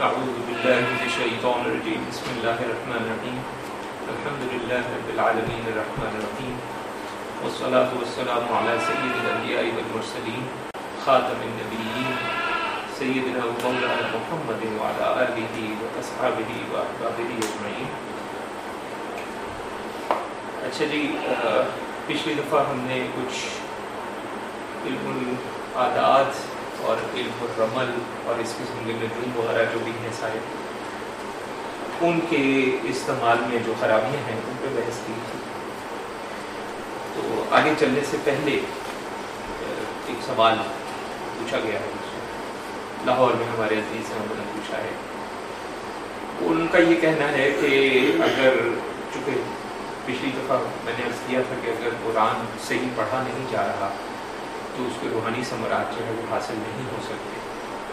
أعوذ بالله من الشيطان الرجيم. بسم الله الرحمن الرحيم. الحمد لله رب العالمين الرحمن الرحيم. والصلاة والسلام على سيد الأنبياء والمرسلين، خاتم النبيين، سيدنا ومولانا محمد وعلى آله وأصحابه وأحبابه أجمعين. اچھا جی پچھلی دفعہ ہم نے کچھ علم العادات اور علم الرمل اور اس قسم کے نجوم وغیرہ جو بھی ہیں سارے، ان کے استعمال میں جو خرابیاں ہیں، ان پہ بحث کی۔ تھی تو آگے چلنے سے پہلے ایک سوال پوچھا گیا ہے۔ لاہور میں ہمارے عزیز احمد نے پوچھا ہے۔ ان کا یہ کہنا ہے کہ اگر چونکہ پچھلی دفعہ میں نے عرض کیا تھا کہ اگر قرآن صحیح پڑھا نہیں جا رہا تو اس کے روحانی ثمرات جو ہے وہ حاصل نہیں ہو سکتے۔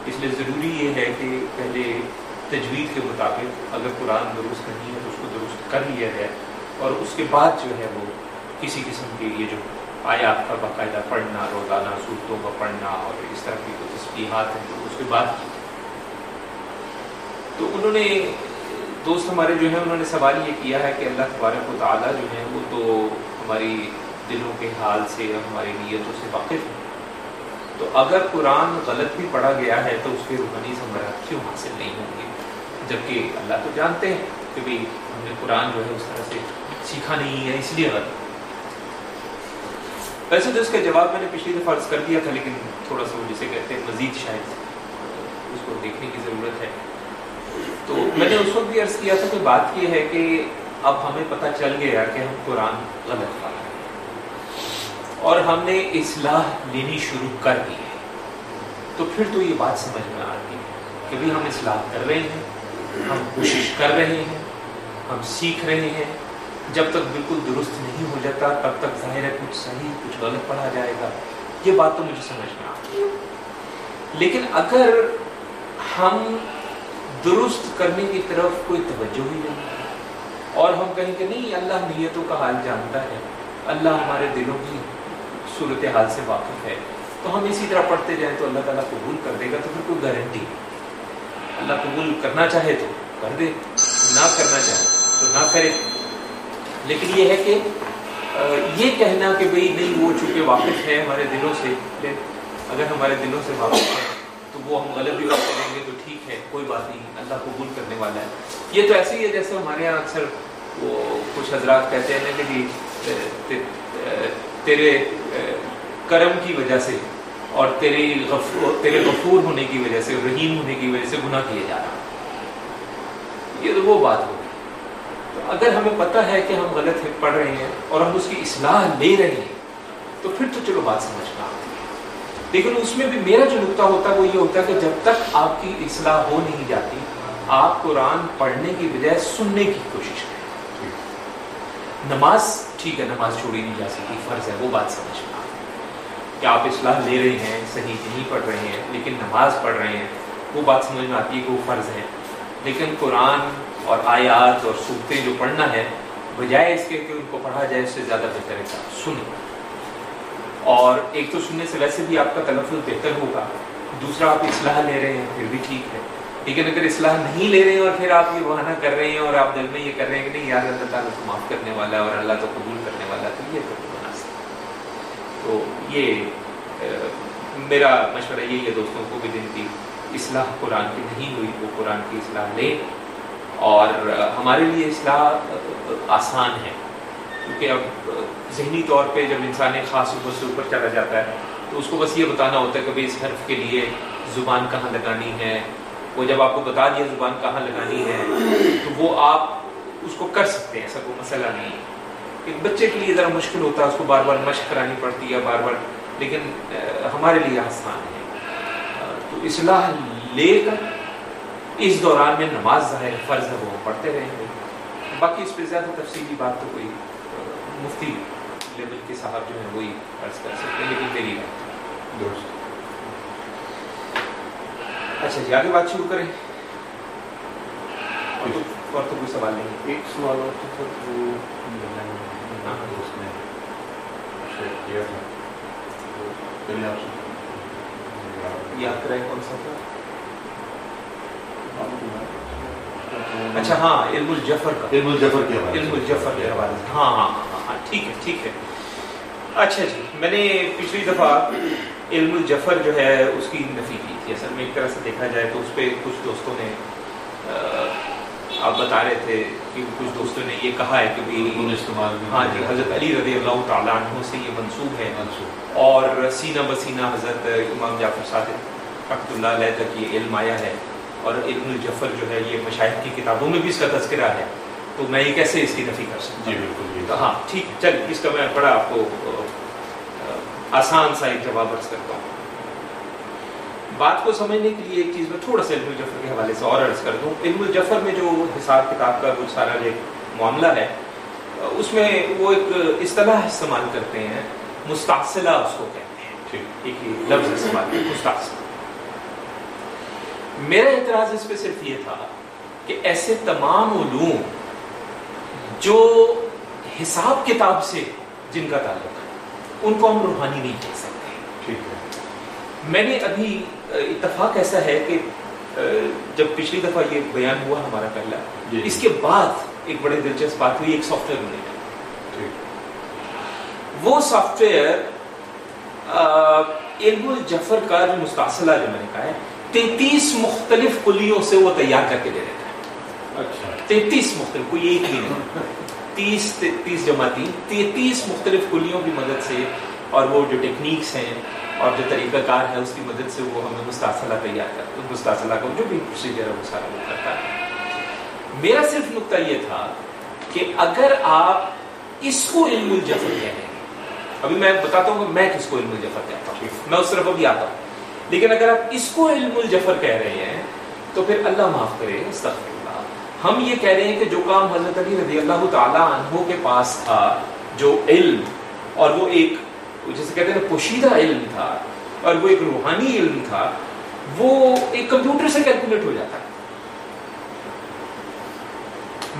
اس لیے ضروری یہ ہے کہ پہلے تجوید کے مطابق اگر قرآن درست نہیں ہے تو اس کو درست کر لیا جائے اور اس کے بعد جو ہے وہ کسی قسم کے یہ جو آیات کا باقاعدہ پڑھنا، روزانہ صورتوں کا پڑھنا اور اس طرح کی جو تصویرات ہیں تو اس کے بعد کی۔ تو انہوں نے دوست ہمارے جو ہیں انہوں نے سوال یہ کیا ہے کہ اللہ تبارک و تعالیٰ جو ہیں وہ تو ہماری دلوں کے حال سے اور ہماری نیتوں سے واقف ہیں تو اگر قرآن غلط بھی پڑھا گیا ہے تو اس کے روحانی ثمرات کیوں حاصل نہیں ہوں گے۔ جبکہ اللہ تو جانتے ہیں کہ بھائی ہم نے قرآن جو ہے اس طرح سے سیکھا نہیں ہے، اس لیے غلط۔ ویسے تو اس کا جواب میں نے پچھلی دفعہ عرض کر دیا تھا، لیکن تھوڑا سا جسے کہتے ہیں مزید شاید اس کو دیکھنے کی ضرورت ہے۔ تو میں نے اس وقت بھی عرض کیا تھا کہ بات یہ ہے کہ اب ہمیں پتہ چل گیا کہ ہم قرآن غلط پڑھ رہے ہیں۔ اور ہم نے اصلاح لینی شروع کر دی ہے۔ تو پھر تو یہ بات سمجھ میں آتی ہے کہ بھی ہم اصلاح کر رہے ہیں، ہم کوشش کر رہے ہیں، ہم سیکھ رہے ہیں۔ جب تک بالکل درست نہیں ہو جاتا، تب تک ظاہر ہے کچھ صحیح، کچھ غلط پڑھا جائے گا۔ یہ بات تو مجھے سمجھ میں آتی ہے۔ لیکن اگر ہم درست کرنے کی طرف کوئی توجہ ہی نہیں اور ہم کہیں کہ نہیں اللہ نیتوں کا حال جانتا ہے، اللہ ہمارے دلوں کی صورت حال سے واقف ہے۔ تو ہم اسی طرح پڑھتے جائیں تو اللہ تعالیٰ قبول کر دے گا تو پھر کوئی گارنٹی اللہ قبول کرنا چاہے تو کر دے، نہ کرنا چاہے تو نہ کرے۔ لیکن یہ ہے کہ یہ کہنا کہ بھئی نہیں، وہ چونکہ واقف ہے ہمارے دلوں سے اگر ہمارے دلوں سے واقف ہے تو وہ ہم غلط بھی بات کریں گے تو ٹھیک ہے، کوئی بات نہیں، اللہ قبول کرنے والا ہے۔ یہ تو ایسے ہی ہے جیسے ہمارے یہاں اکثر وہ کچھ حضرات کہتے ہیں کہ جی تیرے کرم کی وجہ سے اور تیرے غفور تیرے غفور ہونے کی وجہ سے، رحیم ہونے کی وجہ سے گناہ کیے جا رہا یہ تو وہ بات ہوگی تو اگر ہمیں پتہ ہے کہ ہم غلط پڑھ رہے ہیں اور ہم اس کی اصلاح لے رہے ہیں، تو پھر تو چلو بات سمجھ میں آتی ہے لیکن اس میں بھی میرا جو نقطہ ہوتا ہے، وہ یہ ہوتا ہے کہ جب تک آپ کی اصلاح ہو نہیں جاتی، آپ قرآن پڑھنے کی بجائے سننے کی کوشش نماز، ٹھیک ہے، نماز چھوڑی نہیں جا سکتی، فرض ہے، وہ بات سمجھ میں کہ آپ اصلاح لے رہے ہیں، صحیح نہیں پڑھ رہے ہیں، لیکن نماز پڑھ رہے ہیں، وہ بات سمجھ میں آتی ہے کہ وہ فرض ہے۔ لیکن قرآن اور آیات اور صورتیں جو پڑھنا ہے، بجائے اس کے کہ ان کو پڑھا جائے، اس سے زیادہ بہتر ہے۔ سنیں اور ایک تو سننے سے ویسے بھی آپ کا تلفظ بہتر ہوگا۔ دوسرا، آپ اصلاح لے رہے ہیں، پھر بھی ٹھیک ہے۔ لیکن اگر اصلاح نہیں لے رہے ہیں اور پھر آپ یہ بہانہ کر رہے ہیں اور آپ دل میں یہ کر رہے ہیں کہ نہیں، یار، اللہ تعالیٰ کو معاف کرنے والا ہے اور اللہ تو قبول کرنے والا ہے، تو یہ تو مناسب تو یہ میرا مشورہ یہی ہے دوستوں کو بھی دن کی اصلاح قرآن کی نہیں ہوئی، وہ قرآن کی اصلاح لیں۔ اور ہمارے لیے اصلاح آسان ہے۔ کیونکہ اب ذہنی طور پہ جب انسان خاص عمر سے اوپر چلا جاتا ہے، تو اس کو بس یہ بتانا ہوتا ہے کہ بھائی، اس حرف کے لیے زبان کہاں لگانی ہے؟ وہ جب آپ کو بتا دیا زبان کہاں لگانی ہے، تو وہ آپ اس کو کر سکتے ہیں، ایسا کوئی مسئلہ نہیں۔ ہے ایک بچے کے لیے ذرا مشکل ہوتا ہے، اس کو بار بار مشق کرانی پڑتی ہے، بار بار۔ لیکن ہمارے لیے آسان ہے۔ تو اصلاح لے کر اس دوران میں نماز ظاہر فرض ہے، وہ پڑھتے رہیں گے۔ باقی اس پہ زیادہ تفصیلی بات تو کوئی مفتی لیول کے صاحب جو ہیں، وہی عرض کر سکتے ہیں، لیکن میری بات۔ درست۔ اچھا جی آگے بات شروع کریں۔ اور تو تو کوئی سوال نہیں۔ ایک سوال اور سے یاد کرائیں کون سا ہم اچھا ہاں علم الجفر کا۔ علم الجفر کے حوالے علم الجفر کے حوالے ہاں ہاں ہاں ہاں ٹھیک ہے ٹھیک ہے۔ اچھا جی میں نے پچھلی دفعہ علم الجفر جو ہے اس کی نفی کی تھی۔ اصل میں ایک طرح سے دیکھا جائے تو اس پہ کچھ دوستوں نے آپ بتا رہے تھے کہ کچھ دوستوں نے یہ کہا ہے کہ بھی استعمال ہاں جی حضرت علی رضی اللہ تعالیٰ عنہ سے یہ منسوب ہے۔ منسوخ اور سینہ بسینہ حضرت امام جعفر صادق رحمۃ اللہ علیہ تک یہ علم آیا ہے۔ اور علم الجفر جو ہے یہ مشاہد کی کتابوں میں بھی اس کا تذکرہ ہے۔ تو میں یہ کیسے اس کی نفی کر سکتا جی ہوں بالکل جی۔ ہاں ٹھیک چل اس کا میں بڑا آپ کو آسان سا ایک جواب عرض کرتا ہوں۔ بات کو سمجھنے کے لیے ایک چیز میں تھوڑا سا علم الجفر کے حوالے سے اور عرض کر دوں۔ علم الجفر میں جو حساب کتاب کا کچھ سارا جو معاملہ ہے اس میں وہ ایک اصطلاح استعمال کرتے ہیں۔ مستاصلہ اس کو کہتے ہیں۔ ٹھیک۔ ایک ہی لفظ استعمال مستاصلہ میرا اعتراض اس پہ صرف یہ تھا کہ ایسے تمام علوم جو حساب کتاب سے جن کا تعلق ہے ان کو ہم روحانی نہیں کہہ سکتے۔ ٹھیک ہے۔ میں نے ابھی اتفاق ایسا ہے کہ جب پچھلی دفعہ یہ بیان ہوا ہمارا پہلا جی۔ اس کے بعد ایک بڑے دلچسپ بات ہوئی ایک سافٹ ویئر ٹھیک۔ وہ سافٹ ویئر علم الجفر کا جو مستاصلہ جو میں نے کہا ہے تینتیس مختلف کلیوں سے وہ تیار کر کے دے دیتا ہے۔ اچھا۔ تینتیس مختلف کوئی ایک بھی نہیں۔ تیس تیس جمع تین تینتیس مختلف کلیوں کی مدد سے اور وہ جو ٹیکنیکس ہیں اور جو طریقہ کار ہے اس کی مدد سے وہ ہمیں مستاصلہ تیار کرتا ہے مستاصلہ کا جو بھی پروسیجر ہے وہ سارا وہ کرتا ہے۔ میرا صرف نقطہ یہ تھا کہ اگر آپ اس کو علم الجفر کہہ رہے ہیں ابھی میں بتاتا ہوں کہ میں کس کو علم الجفر کہتا ہوں میں اس طرف ابھی آتا ہوں۔ لیکن اگر آپ اس کو علم الجفر کہہ رہے ہیں تو پھر اللہ معاف کرے استغفر۔ ہم یہ کہہ رہے ہیں کہ جو کام حضرت علی رضی اللہ تعالی عنہ کے پاس تھا، جو علم، اور وہ ایک جیسے کہتے ہیں نا پوشیدہ علم تھا، اور وہ ایک روحانی علم تھا، وہ ایک کمپیوٹر سے کیلکولیٹ ہو جاتا ہے۔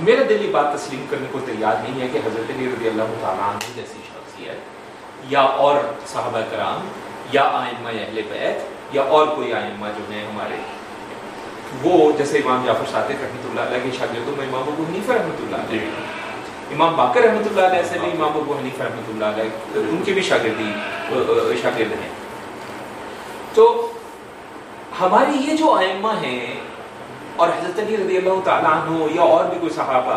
میرا دل یہ بات تسلیم کرنے کو تیار نہیں ہے کہ حضرت علی رضی اللہ تعالیٰ عنہ جیسی شخصیت یا اور صحابہ کرام، یا آئمہ اہل بیت، یا اور کوئی آئمہ جو ہیں ہمارے وہ جیسے امام جعفر صادق رحمۃ اللہ علیہ کے شاگردوں میں امام ابو حنیفہ رحمۃ اللہ علیہ امام باقر رحمۃ اللہ علیہ سے بھی امام ابو حنیفہ رحمۃ اللہ علیہ ان کے بھی شاگردی شاگرد ہیں تو ہماری یہ جو آئمہ ہیں اور حضرت علی رضی اللہ تعالیٰ عنہ یا اور بھی کوئی صحابہ،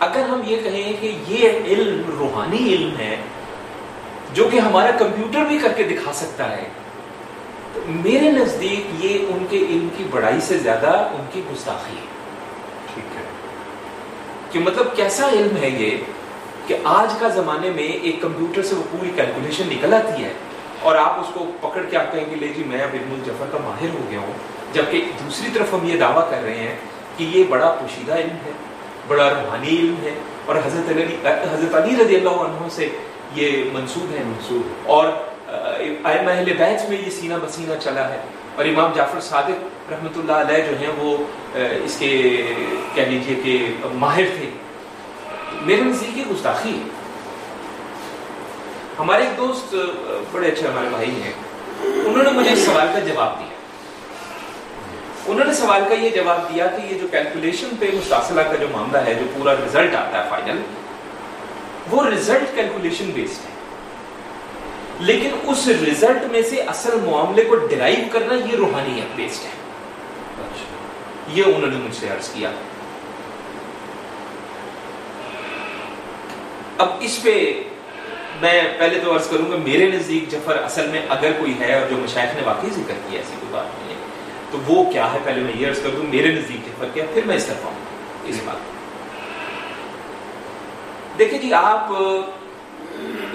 اگر ہم یہ کہیں کہ یہ علم، روحانی علم ہے، جو کہ ہمارا کمپیوٹر بھی کر کے دکھا سکتا ہے میرے نزدیک یہ ان کے علم کی بڑائی سے زیادہ ان کی گستاخی ہے۔ ٹھیک ہے۔ کہ مطلب کیسا علم ہے یہ کہ آج کا زمانے میں ایک کمپیوٹر سے وہ پوری کیلکولیشن نکل آتی ہے اور آپ اس کو پکڑ کے آپ کہیں گے لے جی میں اب علم الجفر کا ماہر ہو گیا ہوں۔ جبکہ دوسری طرف ہم یہ دعویٰ کر رہے ہیں کہ یہ بڑا پوشیدہ علم ہے بڑا روحانی علم ہے اور حضرت علی حضرت علی رضی اللہ عنہ سے یہ منسوب ہے۔ منسوخ اور ائمہ اہل بیت میں یہ سینہ بسینہ چلا ہے۔ اور امام جعفر صادق رحمۃ اللہ علیہ جو ہیں وہ اس کے، کہہ لیجیے کہ ماہر تھے۔ میرے نزدیک یہ گستاخی ہے۔ ہمارے ایک دوست بڑے اچھے ہمارے بھائی ہیں۔ انہوں نے مجھے اس سوال کا جواب دیا۔ انہوں نے سوال کا یہ جواب دیا کہ یہ جو کیلکولیشن پہ مستاصلہ کا جو معاملہ ہے، جو پورا رزلٹ آتا ہے فائنل وہ رزلٹ کیلکولیشن بیسڈ ہے۔ لیکن اس رزلٹ میں سے اصل معاملے کو ڈرائیو کرنا یہ روحانیت بیسڈ ہے۔ اچھا۔ یہ انہوں نے مجھ سے عرض کیا۔ اب اس پہ میں پہلے تو عرض کروں گا میرے نزدیک جفر اصل میں اگر کوئی ہے اور جو مشائق نے واقعی ذکر کیا ایسی کوئی بات نہیں ہے تو وہ کیا ہے؟ پہلے میں یہ عرض کر دوں میرے نزدیک جفر کیا پھر میں اس طرف آؤں اس بات دیکھیں جی آپ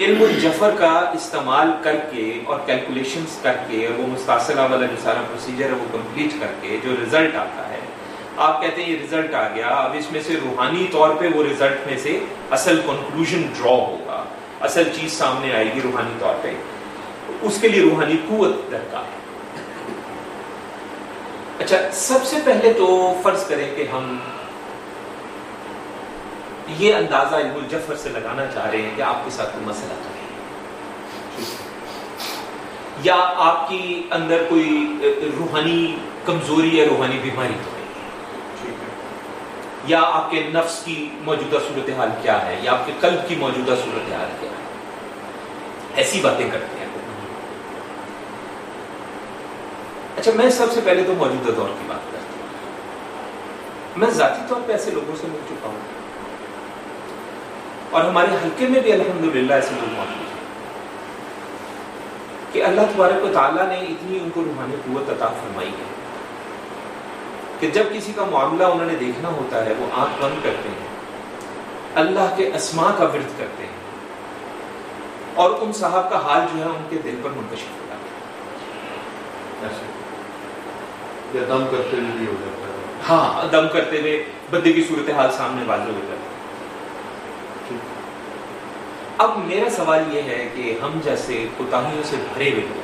علم الجفر کا استعمال کر کے اور کیلکولیشنز کر کے اور وہ مستاصلہ والا جو سارا پروسیجر ہے وہ کمپلیٹ کر کے جو رزلٹ آتا ہے، آپ کہتے ہیں یہ رزلٹ آ گیا، اب اس میں سے روحانی طور پہ وہ رزلٹ میں سے اصل کنکلوژن ڈرا ہوگا۔ اصل چیز سامنے آئے گی روحانی طور پہ۔ اس کے لیے روحانی قوت درکار ہے۔ اچھا سب سے پہلے تو فرض کریں کہ ہم یہ اندازہ علم الجفر سے لگانا چاہ رہے ہیں کہ آپ کے ساتھ کوئی مسئلہ تو ہے۔ یا آپ کی اندر کوئی روحانی کمزوری یا روحانی بیماری تو نہیں ہے۔ یا آپ کے نفس کی موجودہ صورتحال کیا ہے؟ یا آپ کے قلب کی موجودہ صورتحال کیا ہے؟ ایسی باتیں کرتے ہیں۔ اچھا میں سب سے پہلے تو موجودہ دور کی بات کرتا ہوں۔ میں ذاتی طور پہ ایسے لوگوں سے مل چکا ہوں۔ اور ہمارے حلقے میں بھی الحمدللہ ایسے لوگ موجود ہیں کہ اللہ تبارک و تعالیٰ نے اتنی ان کو روحانی قوت عطا فرمائی ہے کہ جب کسی کا معاملہ انہوں نے دیکھنا ہوتا ہے وہ آنکھ بند کرتے ہیں اللہ کے اسما کا ورد کرتے ہیں اور ان صاحب کا حال جو ہے ان کے دل پر منکشف ہو جاتا ہے۔ دم کرتے ہوئے بھی ہو جاتا ہے۔ ہاں دم کرتے ہوئے بدے کی صورتحال سامنے واضح ہو جاتی اب میرا سوال یہ ہے کہ ہم جیسے کوتاہیوں سے بھرے ہوئے لوگ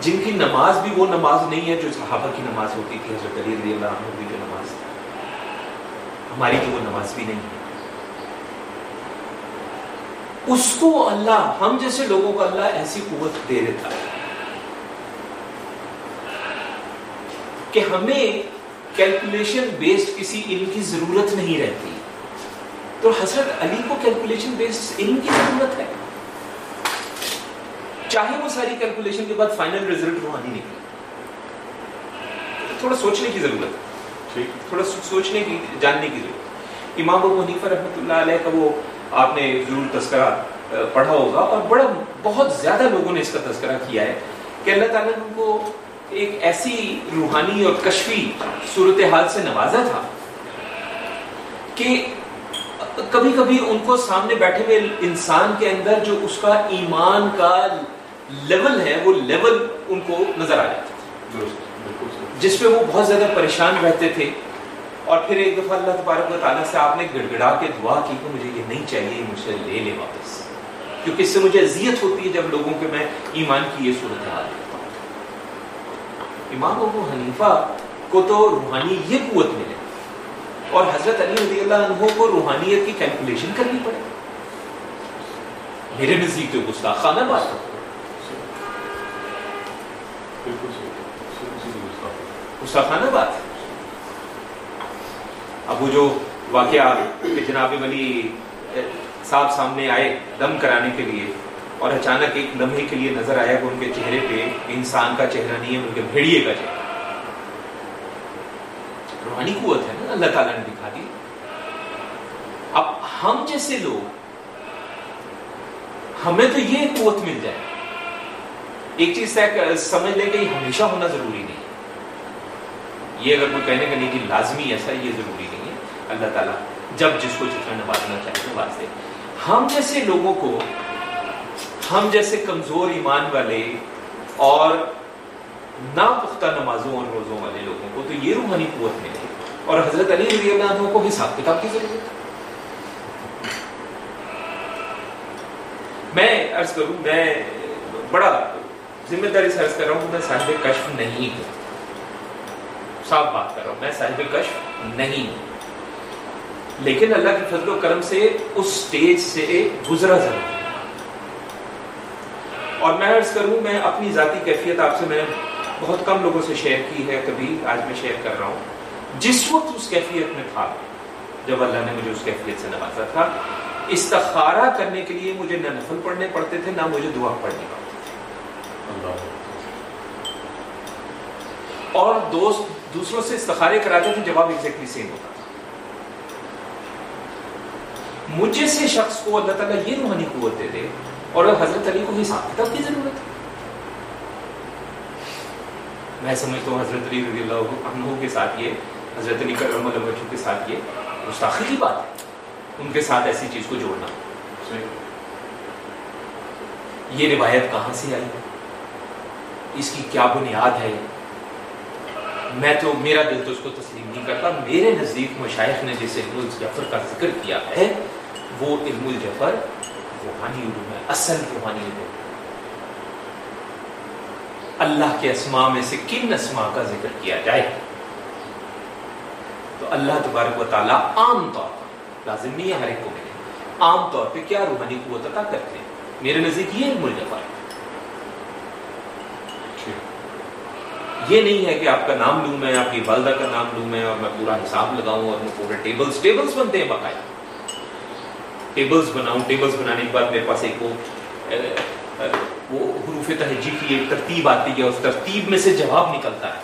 جن کی نماز بھی وہ نماز نہیں ہے جو صحابہ کی نماز ہوتی تھی، حضرت علی رضی اللہ عنہ کی جو نماز ہماری تو وہ نماز بھی نہیں ہے۔ اس کو اللہ، ہم جیسے لوگوں کو اللہ ایسی قوت دے دیتا ہے کہ ہمیں کیلکولیشن بیسڈ کسی علم کی ضرورت نہیں رہتی۔ تو حضرت علی کو کیلکولیشن بیسڈ علم کی ضرورت ہے۔ چاہے وہ ساری کیلکولیشن کے بعد فائنل ریزلٹ روحانی نکلے تھوڑا سوچنے کی ضرورت ہے۔ تھوڑا سوچنے کی جاننے کی ضرورت امام ابو حنیفہ رحمۃ اللہ علیہ کا وہ آپ نے ضرور تذکرہ پڑھا ہوگا اور بڑا بہت زیادہ لوگوں نے اس کا تذکرہ کیا ہے کہ اللہ تعالیٰ نے ان کو ایک ایسی روحانی اور کشفی صورتحال سے نوازا تھا کہ کبھی کبھی ان کو سامنے بیٹھے ہوئے انسان کے اندر جو اس کا ایمان کا لیول ہے وہ لیول ان کو نظر آ جاتا جس پہ وہ بہت زیادہ پریشان رہتے تھے۔ اور پھر ایک دفعہ اللہ تبارک و تعالیٰ سے آپ نے گڑ گڑا کے دعا کی کہ مجھے یہ نہیں چاہیے مجھ سے لے لے واپس۔ کیونکہ اس سے مجھے اذیت ہوتی ہے جب لوگوں کے میں ایمان کی یہ صورت حال امام ابو حنیفہ کو تو روحانی یہ قوت ملے۔ اور حضرت علی رضی اللہ عنہ کو روحانیت کی کیلکولیشن کرنی پڑے۔ میرے نزدیک تو گستاخانہ بات ہے۔ گستاخانہ۔ بات ہے۔ اب وہ جو واقعہ کہ جناب ولی صاحب سامنے آئے دم کرانے کے لیے اور اچانک ایک لمحے کے لیے نظر آیا کہ ان کے چہرے پہ انسان کا چہرہ نہیں ہے ان کے بھیڑیے کا چہرہ۔ روحانی قوت ہے نا، اللہ تعالیٰ نے دکھا دی۔ اب ہم جیسے لوگ، ہمیں تو یہ قوت مل جائے۔ ایک چیز طے سمجھ لیں کہ یہ ہمیشہ ہونا ضروری نہیں۔ یہ اگر کوئی کہنے کا نہیں کہ لازمی ایسا یہ ضروری نہیں ہے۔ اللہ تعالیٰ جب جس کو جتنا نوازنا چاہے نواز دے۔ ہم جیسے لوگوں کو، ہم جیسے کمزور ایمان والے اور ناپختہ نمازوں اور روزوں والے لوگوں کو تو یہ روحانی قوت ملے اور حضرت علی رضی اللہ عنہ کو حساب کتاب کی ضرورت ہے۔ میں عرض کروں، میں بڑا ذمہ داری سے عرض کر رہا ہوں میں صاحب کشف نہیں ہوں۔ صاف بات کر رہا ہوں، میں صاحب کشف نہیں ہوں۔ لیکن اللہ کے فضل و کرم سے اس سٹیج سے گزرا ضرور۔ اور میں عرض کروں، میں اپنی ذاتی کیفیت آپ سے میں نے بہت کم لوگوں سے شیئر کی ہے کبھی آج میں شیئر کر رہا ہوں۔ جس وقت اس کیفیت میں تھا جب اللہ نے مجھے اس کیفیت سے نوازا تھا استخارہ کرنے کے لیے مجھے نہ نفل پڑھنے پڑتے تھے نہ مجھے دعا پڑھنی پڑتی تھی۔ اور دوست دوسروں سے استخارے کراتے تھے جواب ایگزیکٹلی سیم ہوتا تھا۔ مجھے سے شخص کو اللہ تعالیٰ یہ روحانی قوت دے دے اور حضرت علی کو حساب کتاب کی ضرورت ہے میں سمجھتا ہوں حضرت علی رضی اللہ عنہ کے ساتھ یہ، حضرت علی کرم اللہ کے ساتھ یہ گستاخی کی بات ہے۔ ان کے ساتھ ایسی چیز کو جوڑنا۔ یہ روایت کہاں سے آئی؟ اس کی کیا بنیاد ہے؟ میں تو، میرا دل تو اس کو تسلیم نہیں کرتا۔ میرے نزدیک مشائق نے جس علم الجفر کا ذکر کیا ہے، وہ علم الجفر روحانی علوم ہے، اصل روحانی علوم اللہ کے اسماء میں سے کن اسماء کا ذکر کیا جائے؟ تو اللہ تبارک و تعالیٰ عام طور پر، لازم نہیں ہے ہر ایک کو ملے، عام طور پہ کیا روحانی قوت عطا کرتے ہیں؟ میرے نزدیک یہ علم الجفر یہ نہیں ہے کہ آپ کا نام لوں میں، آپ کی والدہ کا نام لوں میں اور میں پورا حساب لگاؤں اور میں پورے ٹیبلز ٹیبلز بنتے ہیں باقاعدہ۔ ٹیبلز بناؤں ٹیبلز بنانے کے بعد میرے پاس ایک وہ وہ حروف تہجی کی ایک ترتیب آتی ہے، اس ترتیب میں سے جواب نکلتا ہے۔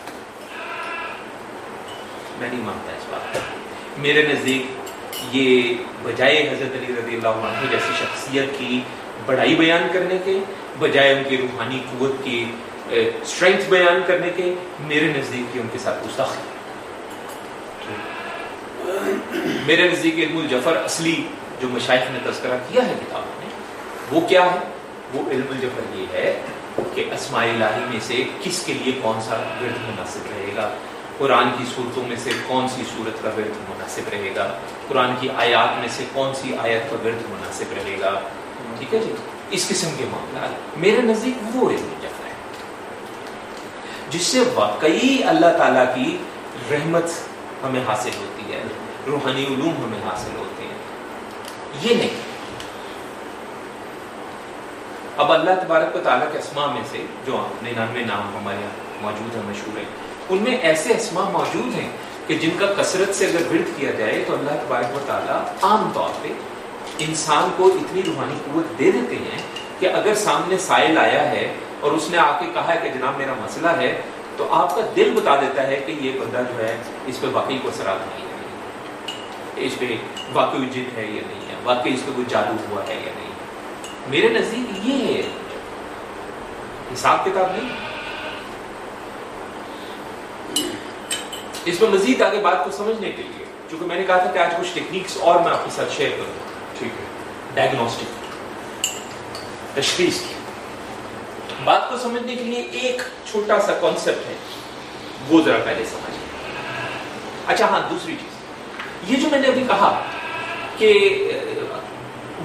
میں نہیں مانتا اس بات میرے نزدیک یہ بجائے حضرت علی رضی اللہ عنہ جیسی شخصیت کی بڑائی بیان کرنے کے، بجائے ان کی روحانی قوت کی اسٹرینتھ بیان کرنے کے، میرے نزدیک ان کے ساتھ گستاخی۔ میرے نزدیک علم الجفر اصلی جو مشائق نے تذکرہ کیا ہے کتابوں میں، وہ کیا ہے؟ وہ علم الجفر یہ ہے کہ اسماء الہی میں سے کس کے لیے کون سا ورد مناسب رہے گا؟ قرآن کی صورتوں میں سے کون سی صورت کا ورد مناسب رہے گا؟ قرآن کی آیات میں سے کون سی آیت کا ورد مناسب رہے گا؟ ٹھیک ہے جی؟ اس قسم کے معاملات. میرے نزدیک وہ علم الجفر ہے، جس سے واقعی اللہ تعالیٰ کی رحمت ہمیں حاصل ہوتی ہے، روحانی علوم ہمیں حاصل ہوتے ہیں۔ یہ نہیں اب اللہ تبارک و تعالیٰ کے اسماء میں سے جو ننانوے نام ہمارے یہاں موجود ہیں، مشہور ہیں، ان میں ایسے اسماء موجود ہیں کہ جن کا کثرت سے اگر ورد کیا جائے تو اللہ تبارک و تعالیٰ عام طور پہ انسان کو اتنی روحانی قوت دے دیتے ہیں کہ اگر سامنے سائل آیا ہے اور اس نے آ کے کہا ہے کہ جناب میرا مسئلہ ہے، تو آپ کا دل بتا دیتا ہے کہ یہ بندہ جو ہے اس پہ واقعی کو اثرات نہیں ہے۔ اس پہ واقعی جد ہے یا نہیں ہے، واقعی اس پہ کوئی جادو ہوا ہے یا نہیں۔ میرے نزدیک یہ ہے۔ حساب کتاب نہیں۔ اس میں مزید آگے بات کو سمجھنے کے لیے، چونکہ میں نے کہا تھا کہ آج کچھ ٹیکنیکس اور میں آپ کے ساتھ شیئر کروں۔ ٹھیک ہے۔ ڈائگنوسٹک تشخیص۔ کی بات کو سمجھنے کے لیے ایک چھوٹا سا کانسیپٹ ہے۔ وہ ذرا پہلے سمجھیں۔ اچھا ہاں دوسری چیز۔ یہ جو میں نے ابھی کہا کہ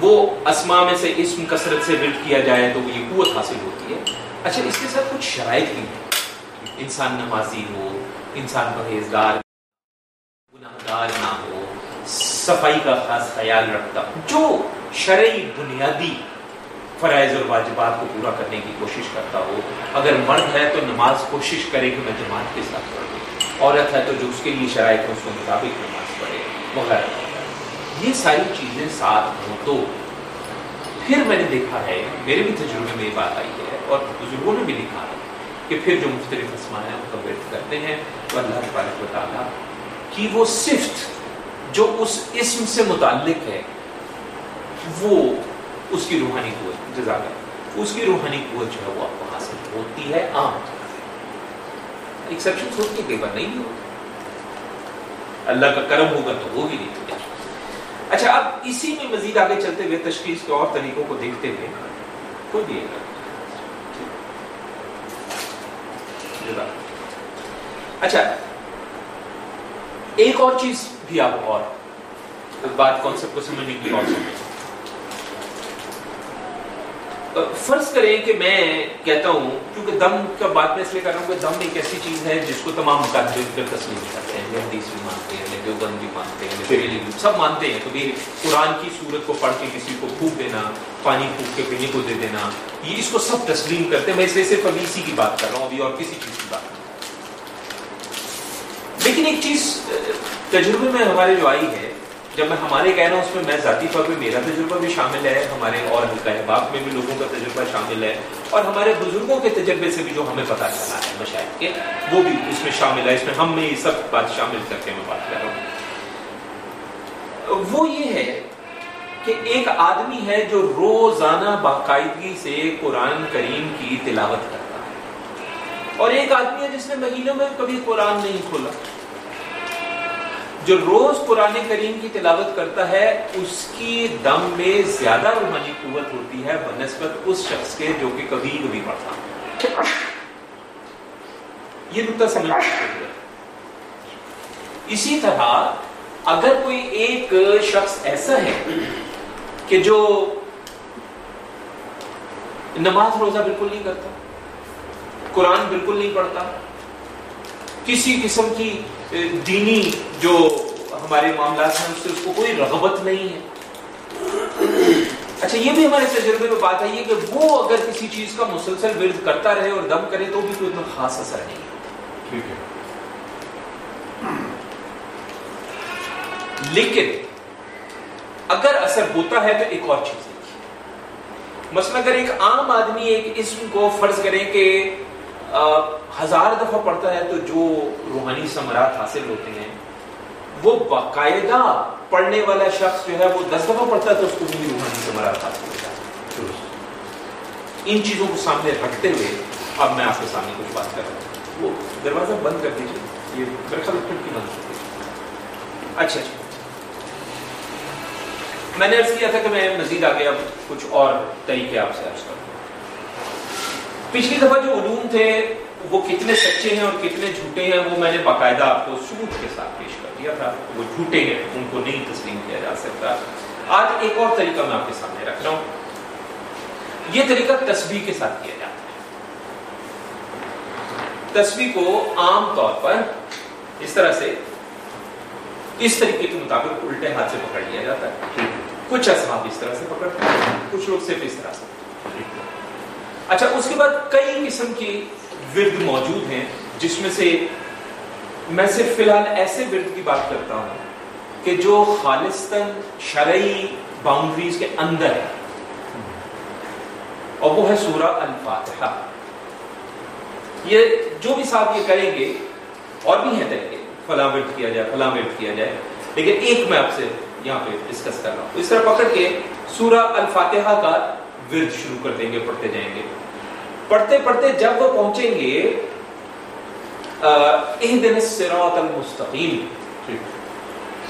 وہ اسما میں سے اسم کثرت سے بلڈ کیا جائے تو وہ یہ قوت حاصل ہوتی ہے۔ اچھا اس کے ساتھ کچھ شرائط بھی ہیں۔ انسان نمازی ہو، انسان پرہیزگار، گناہگار نہ ہو، صفائی کا خاص خیال رکھتا جو شرعی بنیادی فرائض اور واجبات کو پورا کرنے کی کوشش کرتا ہو۔ اگر مرد ہے تو نماز کوشش کرے کہ میں جماعت کے ساتھ پڑھوں عورت ہے تو جو اس کے لیے شرائط ہے اس کے مطابق نماز پڑھے۔ وغیرہ یہ ساری چیزیں ساتھ ہوں تو۔ پھر میں نے دیکھا ہے، میرے بھی تجربے میں یہ بات آئی ہے اور بزرگوں نے بھی لکھا ہے کہ پھر جو مختلف اسما ہیں، ان کا ورد کرتے ہیں تو اللہ تبارک و تعالیٰ کہ وہ صفت جو اس اسم سے متعلق ہے، وہ اس کی روحانی قوت جزا ہے اس کی روحانی قوت جو ہے وہ آپ کو حاصل ہوتی ہے۔ عام ایکسیپشن ہوتی ہے کئی بار نہیں بھی ہوتی اللہ کا کرم ہوگا تو وہ بھی نہیں۔ اچھا اب اسی میں مزید آگے چلتے ہوئے تشخیص کے اور طریقوں کو دیکھتے ہوئے کوئی بھی اچھا ایک اور چیز بھی آپ اور بات کانسیپٹ کو سمجھنے کی اور سمجھ فرض کریں کہ میں کہتا ہوں کیونکہ دم کا بات میں اس لیے کر رہا ہوں کہ دم ایک ایسی چیز ہے جس کو تمام مقدر تسلیم کرتے ہیں حدیث بھی مانتے ہیں دیوبند بھی مانتے ہیں سب مانتے ہیں۔ تو بھی قرآن کی صورت کو پڑھ کے کسی کو پھونک دینا پانی پھونک کے پینے کو دے دینا یہ اس کو سب تسلیم کرتے ہیں۔ میں اسے صرف ابھی اسی کی بات کر رہا ہوں ابھی اور کسی چیز کی بات۔ لیکن ایک چیز تجربے میں ہمارے جو آئی ہے جب میں ہمارے کہہ رہا ہوں، اس میں میں ذاتی طور پہ میرا تجربہ بھی شامل ہے، ہمارے اور حلقہ باپ میں بھی لوگوں کا تجربہ شامل ہے، اور ہمارے بزرگوں کے تجربے سے بھی جو ہمیں پتہ چلا ہے، مشاہد کے، وہ بھی اس میں شامل ہے، اس میں ہم میں یہ سب بات شامل کر کے میں بات کر رہا ہوں۔ وہ یہ ہے کہ ایک آدمی ہے جو روزانہ باقاعدگی سے قرآن کریم کی تلاوت کرتا ہے، اور ایک آدمی ہے جس نے مہینوں میں کبھی قرآن نہیں کھولا۔ جو روز قرآن کریم کی تلاوت کرتا ہے، اس کی دم میں زیادہ روحانی قوت ہوتی ہے، بنسبت اس شخص کے جو کہ کبھی کبھی پڑھتا یہ نقطہ سمجھ اسی طرح اگر کوئی ایک شخص ایسا ہے کہ جو نماز روزہ بالکل نہیں کرتا، قرآن بالکل نہیں پڑھتا، کسی قسم کی دینی جو ہمارے معاملات ہیں اس سے اس کو کوئی رغبت نہیں ہے۔ اچھا یہ بھی ہمارے تجربے میں بات آئی ہے کہ وہ اگر کسی چیز کا مسلسل ورد کرتا رہے اور دم کرے تو بھی کوئی اتنا خاص اثر نہیں ٹھیک ہے۔ لیکن اگر اثر ہوتا ہے تو ایک اور چیز دیکھیے۔ مثلا اگر ایک عام آدمی ایک اسم کو فرض کریں کہ ہزار دفعہ پڑھتا ہے تو جو روحانی ثمرات حاصل ہوتے ہیں، وہ باقاعدہ پڑھنے والا شخص جو ہے، وہ دس دفعہ پڑھتا ہے تو اس کو بھی روحانی ثمرات حاصل ہوتا ہے ان چیزوں کو سامنے رکھتے ہوئے اب میں آپ کے سامنے کچھ بات کر رہا ہوں۔ وہ دروازہ بند کر دیجیے یہ میرے خیال کھڑکی بند کر دیجیے اچھا اچھا۔ میں نے عرض کیا تھا کہ میں مزید آگے اب کچھ اور طریقے آپ سے عرض کروں۔ پچھلی دفعہ جو علوم تھے، وہ کتنے سچے ہیں اور کتنے جھوٹے ہیں، وہ میں نے باقاعدہ آپ کو ثبوت کے ساتھ پیش کر دیا تھا۔ وہ جھوٹے ہیں، ان کو نہیں تسلیم کیا جا سکتا۔ آج ایک اور طریقہ میں آپ کے سامنے رکھ رہا ہوں۔ یہ طریقہ تصویر کے ساتھ کیا جاتا ہے۔ تصویر کو عام طور پر اس طرح سے اس طریقے کے مطابق الٹے ہاتھ سے پکڑ لیا جاتا ہے۔ کچھ اصحاب اس طرح سے پکڑتے ہیں، کچھ لوگ صرف اس طرح سے۔ اچھا اس کے بعد کئی قسم کی ورد موجود ہیں، جس میں سے میں صرف فی الحال ایسے ورد کی بات کرتا ہوں کہ جو خالصتاً شرعی باؤنڈریز کے اندر ہے اور وہ ہے سورہ الفاتحہ۔ یہ جو بھی صاحب یہ کریں گے، اور بھی ہیں طریقے فلاں ورد کیا جائے، فلاں ورد کیا جائے۔ لیکن ایک میں آپ سے یہاں پہ ڈسکس کر رہا ہوں۔ اس طرح پکڑ کے سورہ الفاتحہ کا ورد شروع کر دیں گے، پڑھتے جائیں گے۔ پڑھتے پڑھتے جب وہ پہنچیں گے اہدن الصراط المستقیم۔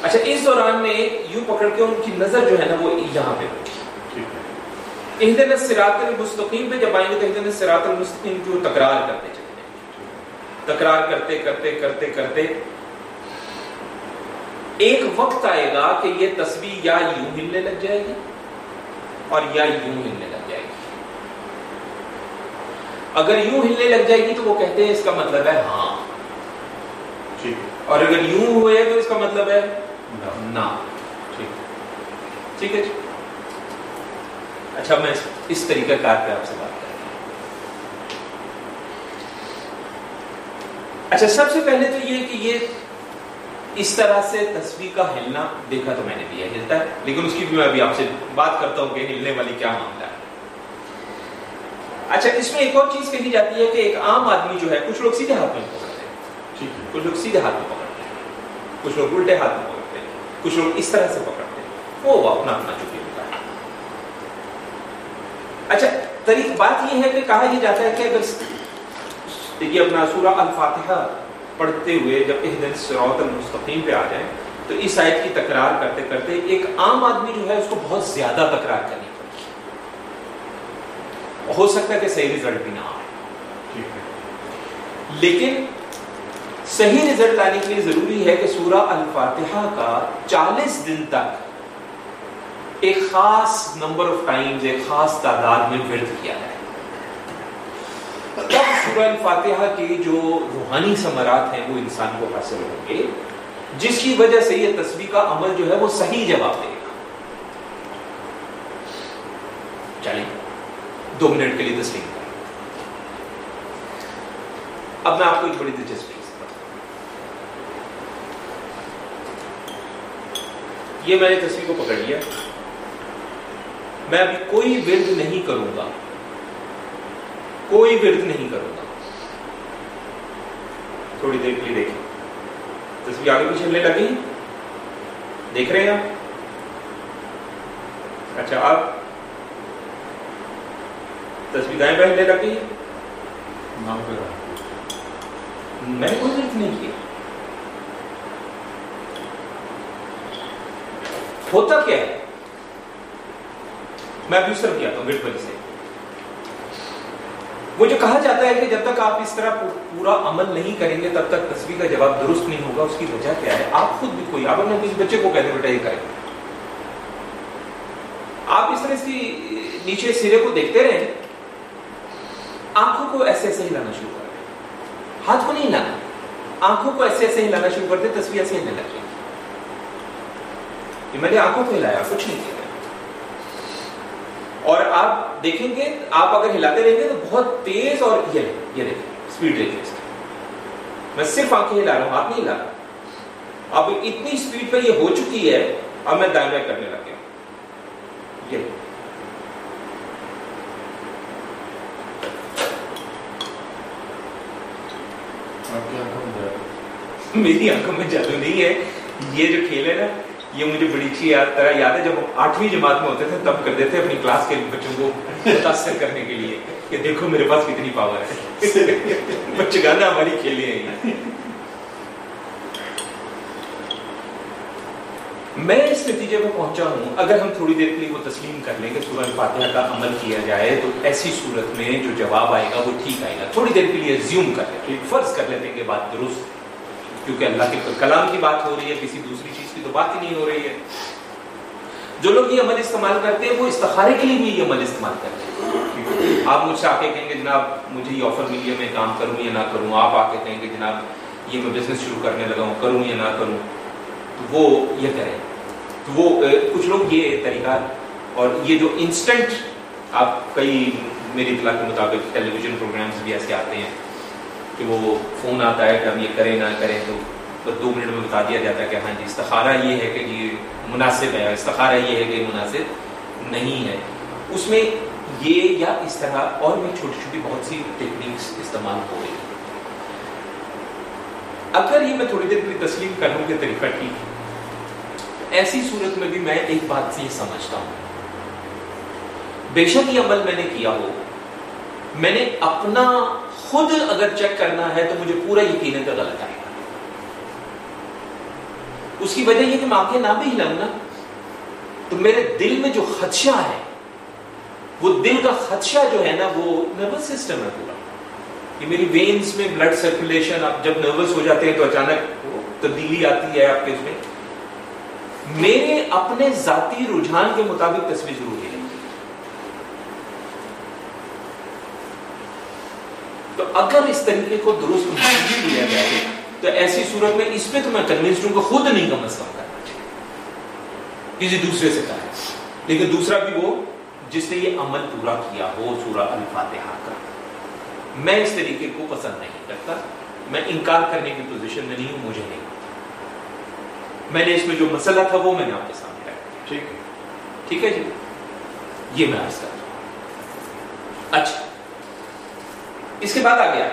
اچھا اس دوران میں یوں پکڑ کے ان کی نظر جو ہے نا وہ یہاں پہ۔ ہوگی اہدن الصراط المستقیم پہ جب آئیں گے تو اہدن الصراط المستقیم جو تکرار کرتے چلے تکرار کرتے کرتے کرتے کرتے۔ ایک وقت آئے گا کہ یہ تصویر یا یوں ہلنے لگ جائے گی اور یا یوں ہلنے لگ جائے گی۔ اگر یوں ہلنے لگ جائے گی تو وہ کہتے ہیں اس کا مطلب ہے ہاں۔ اور اگر یوں ہوئے تو اس کا مطلب ہے نہ ٹھیک۔ ہے اچھا میں اس طریقہ کار پہ آپ سے بات کر اچھا سب سے پہلے تو یہ کہ یہ اس طرح سے تصویر کا ہلنا دیکھا تو میں نے بھی ہے ہلتا ہے۔ لیکن اس کی بھی میں ابھی آپ سے بات کرتا ہوں کہ ہلنے والی کیا معاملہ ہے۔ اچھا اس میں ایک اور چیز کہی جاتی ہے کہ ایک عام آدمی جو ہے، کچھ لوگ سیدھے ہاتھ میں پکڑتے ہیں۔ کچھ لوگ سیدھے ہاتھ میں پکڑتے ہیں، کچھ لوگ الٹے ہاتھ میں پکڑتے ہیں، کچھ لوگ اس طرح سے پکڑتے ہیں۔ وہ اپنا اپنا چکی ہوتا ہے۔ اچھا طریق، بات یہ ہے کہ کہا یہ جاتا ہے کہ اگر دیکھیے، اپنا سورہ الفاتحہ پڑھتے ہوئے جب ایک دن سروت المستقیم پہ آ جائیں، تو اس آیت کی تکرار کرتے کرتے ایک عام آدمی جو ہے، اس کو بہت زیادہ تکرار کرنی ہو سکتا ہے کہ صحیح رزلٹ بھی نہ آئے۔ لیکن صحیح رزلٹ آنے کے لیے ضروری ہے کہ سورہ الفاتحہ کا چالیس دن تک ایک خاص نمبر آف ٹائمز ایک خاص تعداد میں ورد کیا جائے۔ تب سورہ الفاتحہ کے جو روحانی ثمرات ہیں وہ انسان کو حاصل ہوں گے جس کی وجہ سے یہ تصویر کا عمل جو ہے وہ صحیح جواب دے گا۔ چلیں۔ دو منٹ کے لیے تسلیم اب میں آپ کو ایک بڑی دلچسپی یہ میں نے تصویر کو پکڑ لیا۔ میں ابھی کوئی ورد نہیں کروں گا۔ کوئی ورد نہیں کروں گا۔ تھوڑی دیر کے لیے دیکھیں۔ تصویر آگے پیچھے ہلنے لگی۔ دیکھ رہے ہیں آپ؟ اچھا آپ تصویر دائیں ہلنے لگی میں نے کوئی ورد نہیں کیا ہوتا کیا ہے؟ میں طرف کیا تھا وجہ سے۔ جو کہا جاتا ہے کہ جب تک آپ اس طرح پورا عمل نہیں کریں گے تب تک تصویر کا جواب درست نہیں ہوگا۔ اس کی وجہ کیا ہے؟ آپ خود بھی کوئی آپ اپنے کسی بچے کو کہتے بیٹا یہ کریں۔ آپ اس طرح اس کی نیچے سرے کو دیکھتے رہیں آنکھوں کو ایسے ایسے ہی لانا شروع کر دیں ہاتھ کو نہیں لانا۔ آنکھوں کو ایسے ایسے ہی لانا شروع کر دیں تصویر ایسے ہلنے لگ جائے میں نے آنکھوں کو ہلایا، کچھ نہیں کیا۔ اور آپ دیکھیں گے، آپ اگر ہلاتے رہیں گے تو بہت تیز اور یہ یہ دیکھیں اسپیڈ دیکھیں اس کی۔ میں صرف آنکھیں ہلا رہا ہوں، ہاتھ نہیں ہلا رہا۔ اب اتنی اسپیڈ پہ یہ ہو چکی ہے، اب میں دائیں بائیں کرنے لگ گیا۔ یہ میری آنکھوں میں جادو نہیں ہے۔ یہ جو کھیل ہے نا، یہ مجھے بڑی اچھی یاد طرح یاد ہے۔ جب ہم آٹھویں جماعت میں ہوتے تھے، تب کرتے تھے اپنی کلاس کے بچوں کو متاثر کرنے کے لیے کہ دیکھو میرے پاس کتنی پاور ہے۔ بچے گانا ہماری کھیلے ہیں۔ میں اس نتیجے پہ پہنچا ہوں۔ اگر ہم تھوڑی دیر کے لیے وہ تسلیم کر لیں کہ سورہ الفاتحہ کا عمل کیا جائے، تو ایسی صورت میں جو جواب آئے گا، وہ ٹھیک آئے گا۔ تھوڑی دیر کے لیے زیوم کر لیں فرض کر لیتے ہیں کہ بات درست کیونکہ اللہ کے کلام کی بات ہو رہی ہے، کسی دوسری چیز کی تو بات ہی نہیں ہو رہی ہے۔ جو لوگ یہ عمل استعمال کرتے ہیں، وہ استخارے کے لیے بھی یہ عمل استعمال کرتے ہیں۔ آپ مجھ سے آ کے کہیں گے، جناب، مجھے یہ آفر ملی ہے، میں کام کروں یا نہ کروں۔ آپ آ کے کہیں گے، جناب، یہ میں بزنس شروع کرنے لگا ہوں، کروں یا نہ کروں۔ تو وہ یہ کریں۔ تو وہ کچھ لوگ یہ طریقہ، اور یہ جو انسٹنٹ آپ کئی میری اطلاع کے مطابق ٹیلی ویژن پروگرامس بھی ایسے آتے ہیں۔ کہ وہ فون آتا ہے، کہ ہم یہ کریں نہ کریں، تو بس دو منٹ میں بتا دیا جاتا ہے کہ ہاں جی استخارہ یہ ہے کہ یہ مناسب ہے، استخارہ یہ ہے کہ مناسب نہیں ہے۔ اس میں یہ یا اس طرح اور بھی چھوٹی چھوٹی بہت سی ٹیکنیکس استعمال ہو رہی ہیں۔ اگر یہ میں تھوڑی دیر کے لیے تسلیم کر لوں کہ طریقہ ٹھیک ایسی صورت میں بھی میں ایک بات سے یہ سمجھتا ہوں۔ بے شک یہ عمل میں نے کیا ہو۔ میں نے اپنا خود اگر چیک کرنا ہے تو مجھے پورا یقین ہے کہ غلط آئے گا اس کی وجہ یہ کہ میں آنکھیں نہ بھی ہلاؤں نا۔ تو میرے دل میں جو خدشہ ہے، وہ دل کا خدشہ جو ہے نا، وہ نروس سسٹم ہے پورا۔ یہ میری وینس میں بلڈ سرکولیشن آپ جب نروس ہو جاتے ہیں تو اچانک تبدیلی آتی ہے آپ کے اس میں۔ میرے اپنے ذاتی رجحان کے مطابق تصویر ضروری ہے تو اگر اس طریقے کو درست نہیں لیا جائے تو ایسی صورت میں اس پہ تو میں کنوینسڈ ہوں کہ خود نہیں کم از کم کرنا چاہیے کسی دوسرے سے کریں لیکن دوسرا بھی وہ جس نے یہ عمل پورا کیا ہو سورہ الفاتحہ کا۔ میں اس طریقے کو پسند نہیں کرتا۔ میں انکار کرنے کی پوزیشن میں نہیں ہوں مجھے نہیں۔ میں نے اس میں جو مسئلہ تھا وہ میں نے آپ کے سامنے رکھا ٹھیک ہے۔ ٹھیک ہے جی؟ یہ میں عرض کرتا ہوں۔ اچھا۔ اس کے بعد آ گیا۔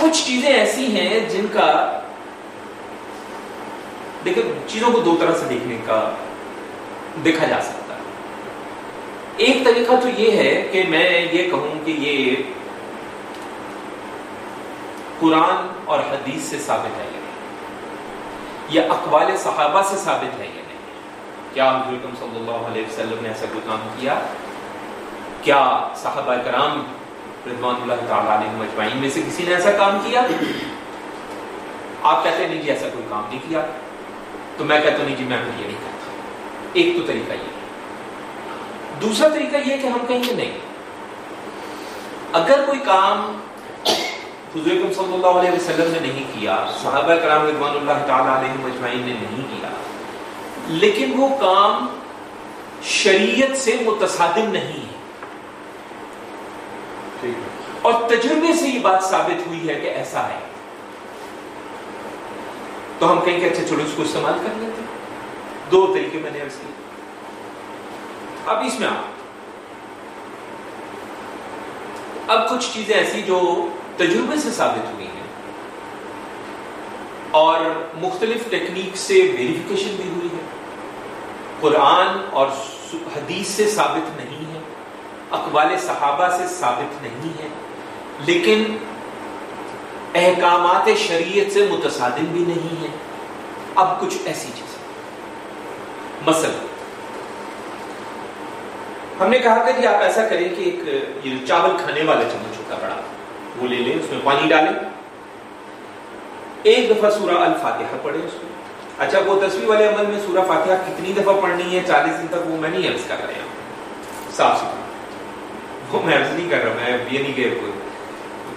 کچھ چیزیں ایسی ہیں جن کا دیکھیں چیزوں کو دو طرح سے دیکھنے کا دیکھا جا سکتا ہے۔ ایک طریقہ تو یہ ہے کہ میں یہ کہوں کہ یہ قرآن اور حدیث سے ثابت ہے یا نہیں؟ یا اقوال صحابہ سے ثابت ہے یا نہیں؟ کیا حضور صلی اللہ علیہ وسلم نے ایسا کوئی کام کیا؟ کیا صحابہ کرام رضوان اللہ تعالیٰ علیہ مجمعین میں سے کسی نے ایسا کام کیا؟ آپ کہتے ہیں نہیں جی ایسا کوئی کام نہیں کیا۔ تو میں کہتا ہوں نہیں جی میں یہ نہیں کرتا۔ ایک تو طریقہ یہ۔ دوسرا طریقہ یہ کہ ہم کہیں گے نہیں۔ اگر کوئی کام حضور صلی اللہ علیہ وسلم نے نہیں کیا، صحابہ کرام رضوان اللہ تعالیٰ علیہ مجمعین نے نہیں کیا، لیکن وہ کام شریعت سے متصادم نہیں ہے۔ اور تجربے سے یہ بات ثابت ہوئی ہے کہ ایسا ہے۔ تو ہم کہیں کہ اچھا چھوڑو اس کو استعمال کر لیتے دو طریقے میں نے عرض کی اب اس میں آپ اب کچھ چیزیں ایسی جو تجربے سے ثابت ہوئی ہیں۔ اور مختلف ٹیکنیک سے ویریفیکیشن بھی ہوئی ہے۔ قرآن اور حدیث سے ثابت نہیں ہے۔ اقوال صحابہ سے ثابت نہیں ہے۔ لیکن احکامات شریعت سے متصادم بھی نہیں ہے اب کچھ ایسی چیز مثلا، ہم نے کہا کہ جی آپ ایسا کریں کہ ایک، یہ چاول کھانے والا چمچ ہوتا بڑا، وہ لے لیں، اس میں پانی ڈالیں۔ ایک دفعہ سورہ الفاتحہ پڑھیں اس کو اچھا وہ تصویر والے عمل میں سورہ فاتحہ کتنی دفعہ پڑھنی ہے؟ چالیس دن تک وہ میں نہیں عرض کر رہے ہیں صاف ستھرا۔ وہ میں عرض نہیں کر رہا، میں یہ نہیں کہ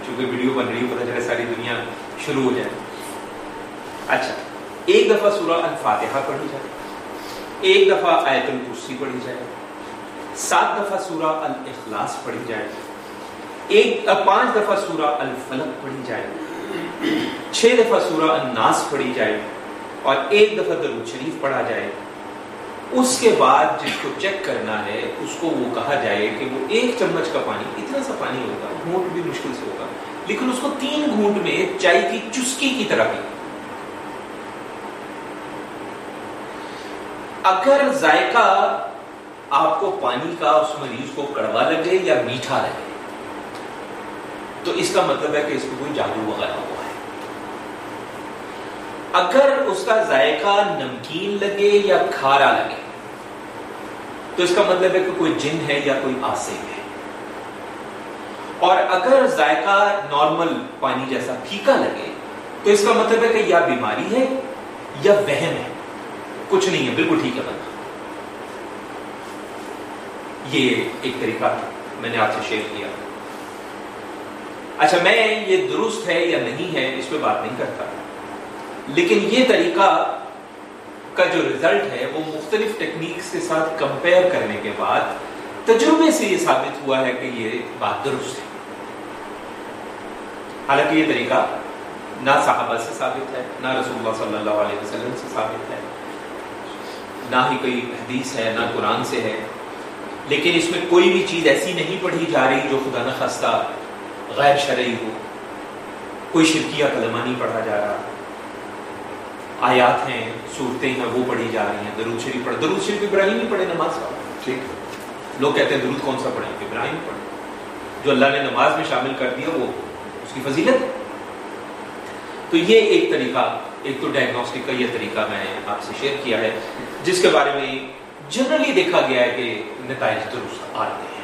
چونکہ ویڈیو بن رہی ہے، پتہ چلے ساری دنیا شروع ہو جائے۔ اچھا ایک دفعہ سورہ الفاتحہ پڑھی جائے، ایک دفعہ آیت الکرسی پڑھی جائے، سات دفعہ سورہ الاخلاص پڑھی جائے، ایک، پانچ دفعہ سورہ الفلق پڑھی جائے، چھ دفعہ سورہ الناس پڑھی جائے، اور ایک دفعہ درود شریف پڑھا جائے۔ اس کے بعد جس کو چیک کرنا ہے، اس کو وہ کہا جائے کہ وہ ایک چمچ کا پانی، اتنا سا پانی ہوگا، گھونٹ بھی مشکل سے ہوگا۔ لیکن اس کو تین گھونٹ میں چائے کی چسکی کی طرح پی۔ اگر ذائقہ آپ کو پانی کا، اس مریض کو کڑوا لگے یا میٹھا لگے، تو اس کا مطلب ہے کہ اس کو کوئی جادو وغیرہ ہوا ہے۔ اگر اس کا ذائقہ نمکین لگے یا کھارا لگے، تو اس کا مطلب ہے کہ کوئی جن ہے یا کوئی آسے ہے۔ اور اگر ذائقہ نارمل پانی جیسا پھیکا لگے، تو اس کا مطلب ہے کہ یا بیماری ہے یا وہم ہے۔ کچھ نہیں ہے، بالکل ٹھیک ہے بندہ۔ یہ ایک طریقہ میں نے آپ سے شیئر کیا۔ اچھا میں یہ درست ہے یا نہیں ہے، اس پہ بات نہیں کرتا۔ لیکن یہ طریقہ کا جو ریزلٹ ہے وہ مختلف ٹیکنیکس کے ساتھ کمپیئر کرنے کے بعد تجربے سے یہ ثابت ہوا ہے کہ یہ بات درست ہے۔ حالانکہ یہ طریقہ نہ صحابہ سے ثابت ہے، نہ رسول اللہ صلی اللہ علیہ وسلم سے ثابت ہے، نہ ہی کوئی حدیث ہے، نہ قرآن سے ہے۔ لیکن اس میں کوئی بھی چیز ایسی نہیں پڑھی جا رہی جو خدا نخواستہ غیر شرعی ہو۔ کوئی شرکیہ کلمہ نہیں پڑھا جا رہا۔ آیات ہیں صورتیں ہیں، وہ پڑھی جا رہی ہیں۔ درود شریف پڑھ، درود شریف ابراہیم ہی پڑھے نماز۔ کا ٹھیک۔ لوگ کہتے ہیں درود کون سا پڑھیں؟ ابراہیم پڑھے جو اللہ نے نماز میں شامل کر دیا، وہ اس کی فضیلت۔ تو یہ ایک طریقہ، ایک تو ڈائگنوسٹک کا یہ طریقہ میں آپ سے شیئر کیا ہے، جس کے بارے میں جنرلی دیکھا گیا ہے کہ نتائج درست آتے ہیں۔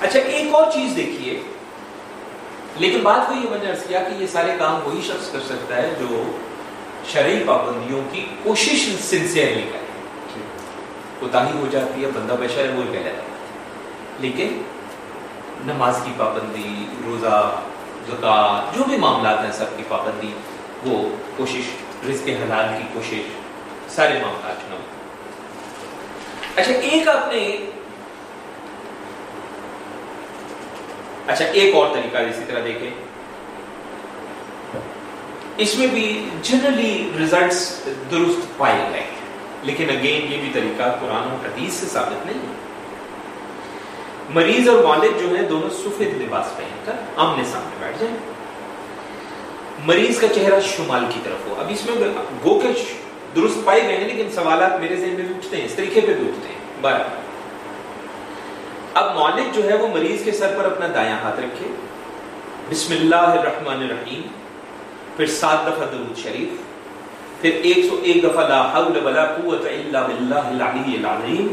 اچھا ایک اور چیز دیکھیے۔ لیکن بات کو یہ میں نے عرض کیا کہ یہ سارے کام وہی شخص کر سکتا ہے جو شرعی پابندیوں کی کوشش سنسیئرلی کرے کوتا ہو جاتی ہے بندہ بشر ہے وہ غلط لیکن نماز کی پابندی روزہ زکات جو بھی معاملات ہیں سب کی پابندی وہ کوشش رزق حلال کی کوشش سارے معاملات نہ اچھا ایک آپ نے اچھا ایک اور طریقہ اسی طرح دیکھیں۔ اس میں بھی جنرلی ریزلٹس درست پائے گئے ہیں۔ لیکن اگین یہ بھی طریقہ قرآن و حدیث سے ثابت نہیں ہے۔ مریض اور والد جو ہیں دونوں سفید لباس پہن کر آمنے سامنے بیٹھ جائیں۔ مریض کا چہرہ شمال کی طرف ہو۔ اب اس میں گو کے درست پائے گئے ہیں، لیکن سوالات میرے ذہن میں بھی اٹھتے ہیں، اس طریقے پہ بھی اٹھتے ہیں۔ بارہ۔ اب مالک جو ہے وہ مریض کے سر پر اپنا دایاں ہاتھ رکھے۔ بسم اللہ الرحمن الرحیم۔ پھر سات دفعہ درود شریف، پھر ایک سو ایک دفعہ لا حول ولا قوت الا باللہ العلی العظیم،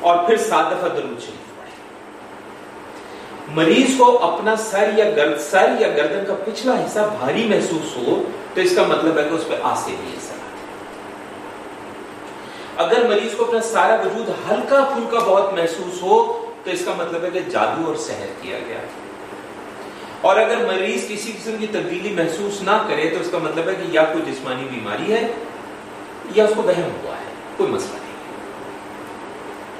اور پھر سات دفعہ درود شریف۔ پڑھے مریض کو اپنا سر یا گرد، سر یا گردن کا پچھلا حصہ بھاری محسوس ہو، تو اس کا مطلب ہے کہ اس پہ آسے بھی ہے۔ اگر مریض کو اپنا سارا وجود ہلکا پھلکا بہت محسوس ہو، تو اس کا مطلب ہے کہ جادو اور سحر کیا گیا۔ اور اگر مریض کسی قسم کی تبدیلی محسوس نہ کرے تو اس کا مطلب ہے کہ یا کوئی جسمانی بیماری ہے یا اس کو وہم ہوا ہے، کوئی مسئلہ نہیں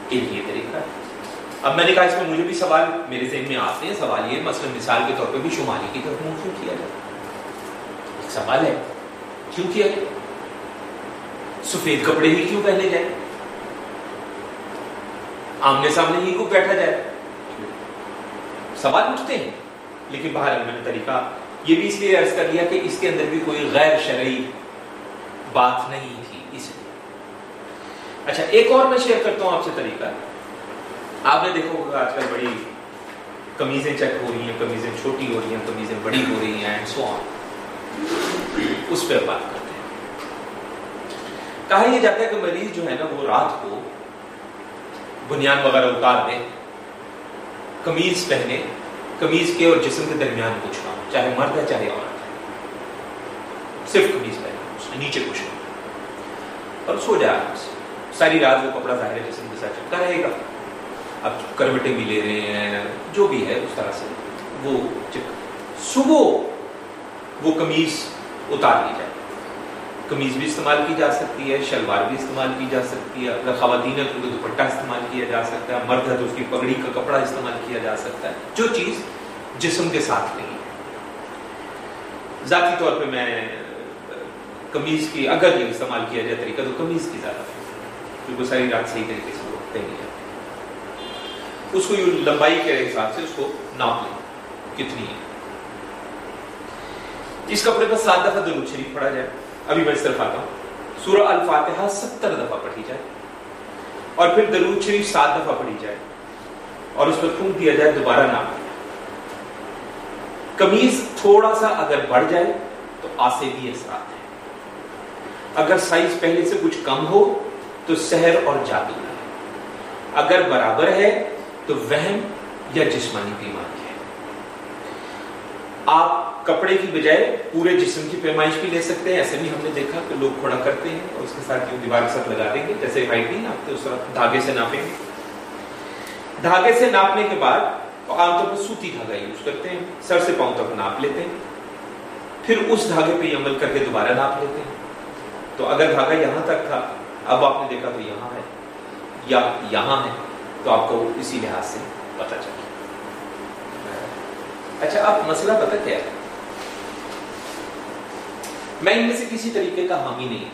ایک یہ طریقہ ہے۔ اب میں نے کہا اس میں مجھے بھی سوال میرے ذہن میں آتے ہیں، سوال یہ مثلا مثال کے طور پہ بھی شمالی کی طرف منہ کیوں کیا جائے؟ ایک سوال ہے، کیوں کیا جائے؟ سفید کپڑے ہی کیوں پہنے جائے آمنے سامنے ہی کو بیٹھا جائے؟ سوال اٹھتے ہیں۔ لیکن باہر میں نے طریقہ یہ بھی اس لیے عرض کر لیا کہ اس کے اندر بھی کوئی غیر شرعی بات نہیں تھی، اس لیے۔ اچھا ایک اور میں شیئر کرتا ہوں آپ سے طریقہ۔ آپ نے دیکھو آج کل بڑی کمیزیں چیک ہو رہی ہیں کمیزیں چھوٹی ہو رہی ہیں کمیزیں بڑی ہو رہی ہیں سو اس پہ بات کر کہا یہ جاتا ہے کہ مریض جو ہے نا، وہ رات کو بنیاد وغیرہ اتار دے کمیز پہنے کمیز کے اور جسم کے درمیان کچھ نہ ہو چاہے مرد ہے، چاہے عورت ہے۔ صرف کمیز پہنے اس نیچے کچھ نہ اور سو جائے ساری رات وہ کپڑا ظاہر جسم کے ساتھ چپتا رہے گا۔ اب کروٹیں بھی لے رہے ہیں، جو بھی ہے، اس طرح سے وہ صبح وہ کمیز اتار لی جائے۔ کمیز بھی استعمال کی جا سکتی ہے، شلوار بھی استعمال کی جا سکتی ہے اگر خواتین ہے تو دوپٹہ استعمال کیا جا سکتا ہے، مرد ہے تو اس کی پگڑی کا کپڑا استعمال کیا جا سکتا ہے۔ جو چیز جسم کے ساتھ نہیں ذاتی طور پہ میں کمیز کی اگر یہ استعمال کیا جائے طریقہ تو کمیز کی زیادہ کیونکہ ساری رات صحیح طریقے سے وہ نہیں ہے اس کو لمبائی کے حساب سے اس کو ناپ لیں۔ کتنی ہے؟ اس کپڑے پر سات دفعہ درود شریف پڑھا جائے۔ ابھی میں اس طرف آتا ہوں۔ سورہ الفاتحہ ستر دفعہ پڑھی جائے۔ اور پھر درود شریف سات دفعہ پڑھی جائے۔ اور اس پر پھونک دیا جائے، دوبارہ ناپ کمیز تھوڑا سا اگر بڑھ جائے تو آسے بھی اثرات ہیں۔ اگر سائز پہلے سے کچھ کم ہو تو سحر اور جادو اگر برابر ہے تو وہم یا جسمانی بیماری۔ آپ کپڑے کی بجائے پورے جسم کی پیمائش بھی لے سکتے ہیں۔ ایسے بھی ہم نے دیکھا کہ لوگ کھڑا کرتے ہیں اور اس کے ساتھ دیوار کے ساتھ لگا دیں گے، جیسے ہائٹ نہیں ناپتے اس طرح دھاگے سے ناپیں گے۔ دھاگے سے ناپنے کے بعد عام طور پر سوتی دھاگا یوز کرتے ہیں، سر سے پاؤں تک ناپ لیتے ہیں۔ پھر اس دھاگے پہ عمل کر کے دوبارہ ناپ لیتے ہیں۔ تو اگر دھاگا یہاں تک تھا، اب آپ نے دیکھا تو یہاں ہے یا یہاں ہے، تو آپ کو اسی لحاظ سے پتا چلے اچھا آپ مسئلہ پتہ کیا ہے میں ان میں سے کسی طریقے کا حامی نہیں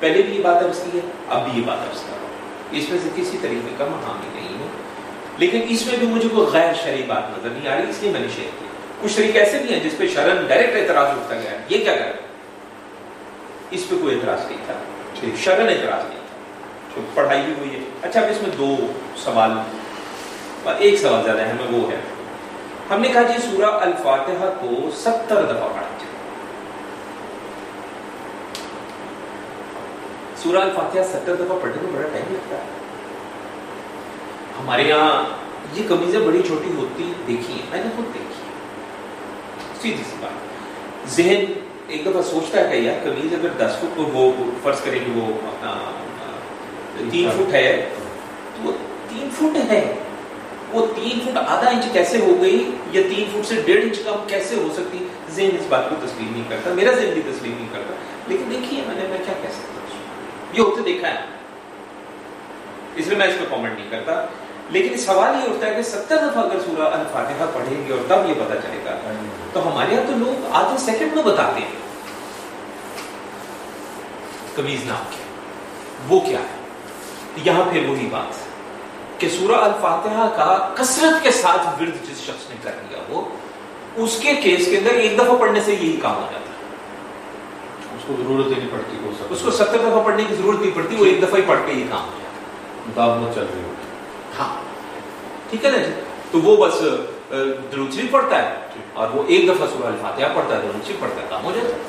پہلے بھی یہ بات عرض کی ہے اب بھی یہ بات عرض کر رہا ہوں۔ اس میں سے کسی طریقے کا میں حامی نہیں ہوں۔ لیکن اس میں بھی مجھے کوئی غیر شرعی بات نظر نہیں آ رہی اس لیے میں نے شیئر کیا۔ کچھ طریقے ایسے بھی ہیں جس پہ شرن ڈائریکٹ اعتراض اٹھتا گیا۔ یہ کیا کرے اس پہ کوئی اعتراض نہیں تھا۔ شرن اعتراض نہیں تھا۔ پڑھائی بھی ہوئی ہے۔ اچھا اب اس میں دو سوال۔ ایک سوال زیادہ ہے وہ ہے۔ ہم نے کہا جی سورہ الفاتحہ کو ستر دفعہ پڑھا جائے سورہ الفاتحہ ستر دفعہ پڑھنے میں بڑا ٹائم لگتا ہے۔ ہمارے یہاں یہ کمیزیں بڑی چھوٹی ہوتی دیکھی ہیں میں نے خود دیکھی سیدھی سی بات۔ ذہن ایک دفعہ سوچتا ہے کہ یار کمیز اگر دس فٹ کو وہ فرض کرے کہ وہ اپنا تین فٹ۔ ہے تو وہ تین فٹ ہے۔ وہ تین فٹ آدھا انچ کیسے ہو گئی یا تین فٹ سے ڈیڑھ انچ کم کیسے ہو سکتی؟ ذہن اس بات کو تسلیم نہیں کرتا، میرا ذہن بھی تسلیم نہیں کرتا۔ لیکن دیکھیے، میں نے میں کیا کہہ سکتا یہ ہوتے دیکھا ہے۔ اس لیے میں اس پہ کامنٹ نہیں کرتا۔ لیکن سوال یہ اٹھتا ہے کہ ستر دفعہ اگر سورہ الفاتحہ پڑھیں گے اور تب یہ پتا چلے گا، تو ہمارے یہاں تو لوگ آدھے سیکنڈ میں بتاتے ہیں۔ کمیز نام کے وہ کیا ہے؟ یہاں پھر وہی بات۔ کہ سورہ الفاتحہ کا کثرت کے ساتھ ورد جس شخص نے کر لیا ہو اس کے کیس کے اندر ایک دفعہ پڑھنے سے یہی کام ہو جاتا ہے۔ اس کو ضرورت ہی نہیں پڑتی اس کو ستر دفعہ پڑھنے کی ضرورت نہیں پڑتی وہ ایک دفعہ ہی پڑھ کے یہ کام ہو جاتا ہے۔ چل رہی ہوتی۔ ہاں۔ ٹھیک ہے نا جی؟ تو وہ بس درود شریف پڑھتا ہے۔ اور وہ ایک دفعہ سورہ الفاتحہ پڑھتا ہے درود شریف پڑھتا ہے کام ہو جاتا ہے۔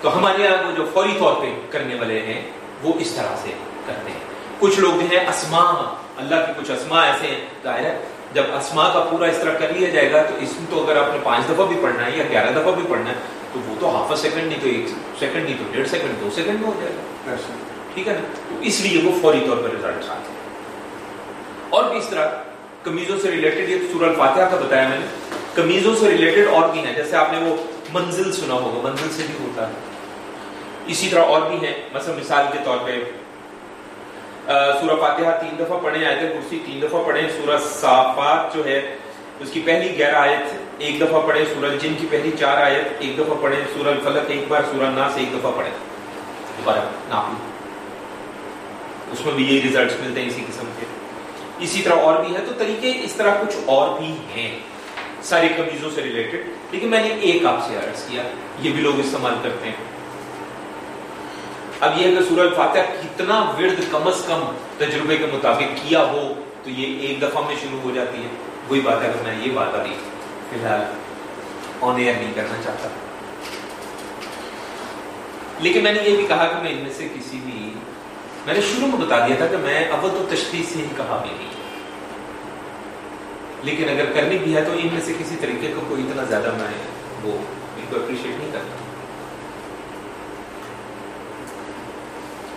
تو ہمارے یہاں وہ جو فوری طور پہ کرنے والے ہیں وہ اس طرح سے کرتے ہیں۔ کچھ لوگ جو ہیں اسما اللہ کے کچھ اسما ایسے ہیں ظاہر ہے جب اسما کا پورا اس طرح کر لیا جائے گا تو اس میں تو اگر آپ نے پانچ دفعہ بھی پڑھنا ہے یا گیارہ دفعہ بھی پڑھنا ہے تو وہ تو ہاف اے سیکنڈ نہیں تو ایک سیکنڈ نہیں تو ڈیڑھ سیکنڈ دو سیکنڈ میں ہو جائے گا۔ ٹھیک ہے نا؟ تو اس لیے وہ فوری طور پر ریزلٹ آتے ہیں۔ اور بھی اس طرح کمیزوں سے ریلیٹڈ یہ سورہ الفاتحہ کا بتایا میں نے۔ کمیزوں سے ریلیٹڈ اور بھی ہیں جیسے آپ نے وہ منزل سنا ہوگا منزل سے بھی ہوتا ہے۔ اسی طرح اور بھی ہیں مثلا مثال کے طور پہ سورہ فاتحہ تین دفعہ پڑھیں، آیت کرسی تین دفعہ پڑھیں، سورہ صافات جو ہے، اس کی پہلی گیارہ آیت ایک دفعہ پڑھیں، سورہ الجن کی پہلی چار آیت ایک دفعہ پڑھیں، سورہ الفلق ایک بار، سورہ ناس ایک دفعہ پڑھیں۔ دوبارہ ناپی اس میں بھی یہی ریزلٹس ملتے ہیں اسی قسم کے۔ اسی طرح اور بھی ہے، تو طریقے اس طرح کچھ اور بھی ہیں، ساری کمیزوں سے ریلیٹڈ لیکن میں نے ایک آپ سے عرض کیا، یہ بھی لوگ استعمال کرتے ہیں۔ اب یہ اگر سورہ الفاتحہ کتنا ورد کم از کم تجربے کے مطابق کیا ہو تو یہ ایک دفعہ میں شروع ہو جاتی ہے۔ وہی بات ہے میں یہ بات ابھی فی الحال آن ایئر نہیں کرنا چاہتا۔ لیکن میں نے یہ بھی کہا کہ میں ان میں سے کسی بھی میں نے شروع میں بتا دیا تھا کہ میں اول تو تشخیص سے ہی کہا بھی نہیں۔ لیکن اگر کرنی بھی ہے تو ان میں سے کسی طریقے کا کوئی اتنا زیادہ میں وہ ان کو اپریشیٹ نہیں کرتا۔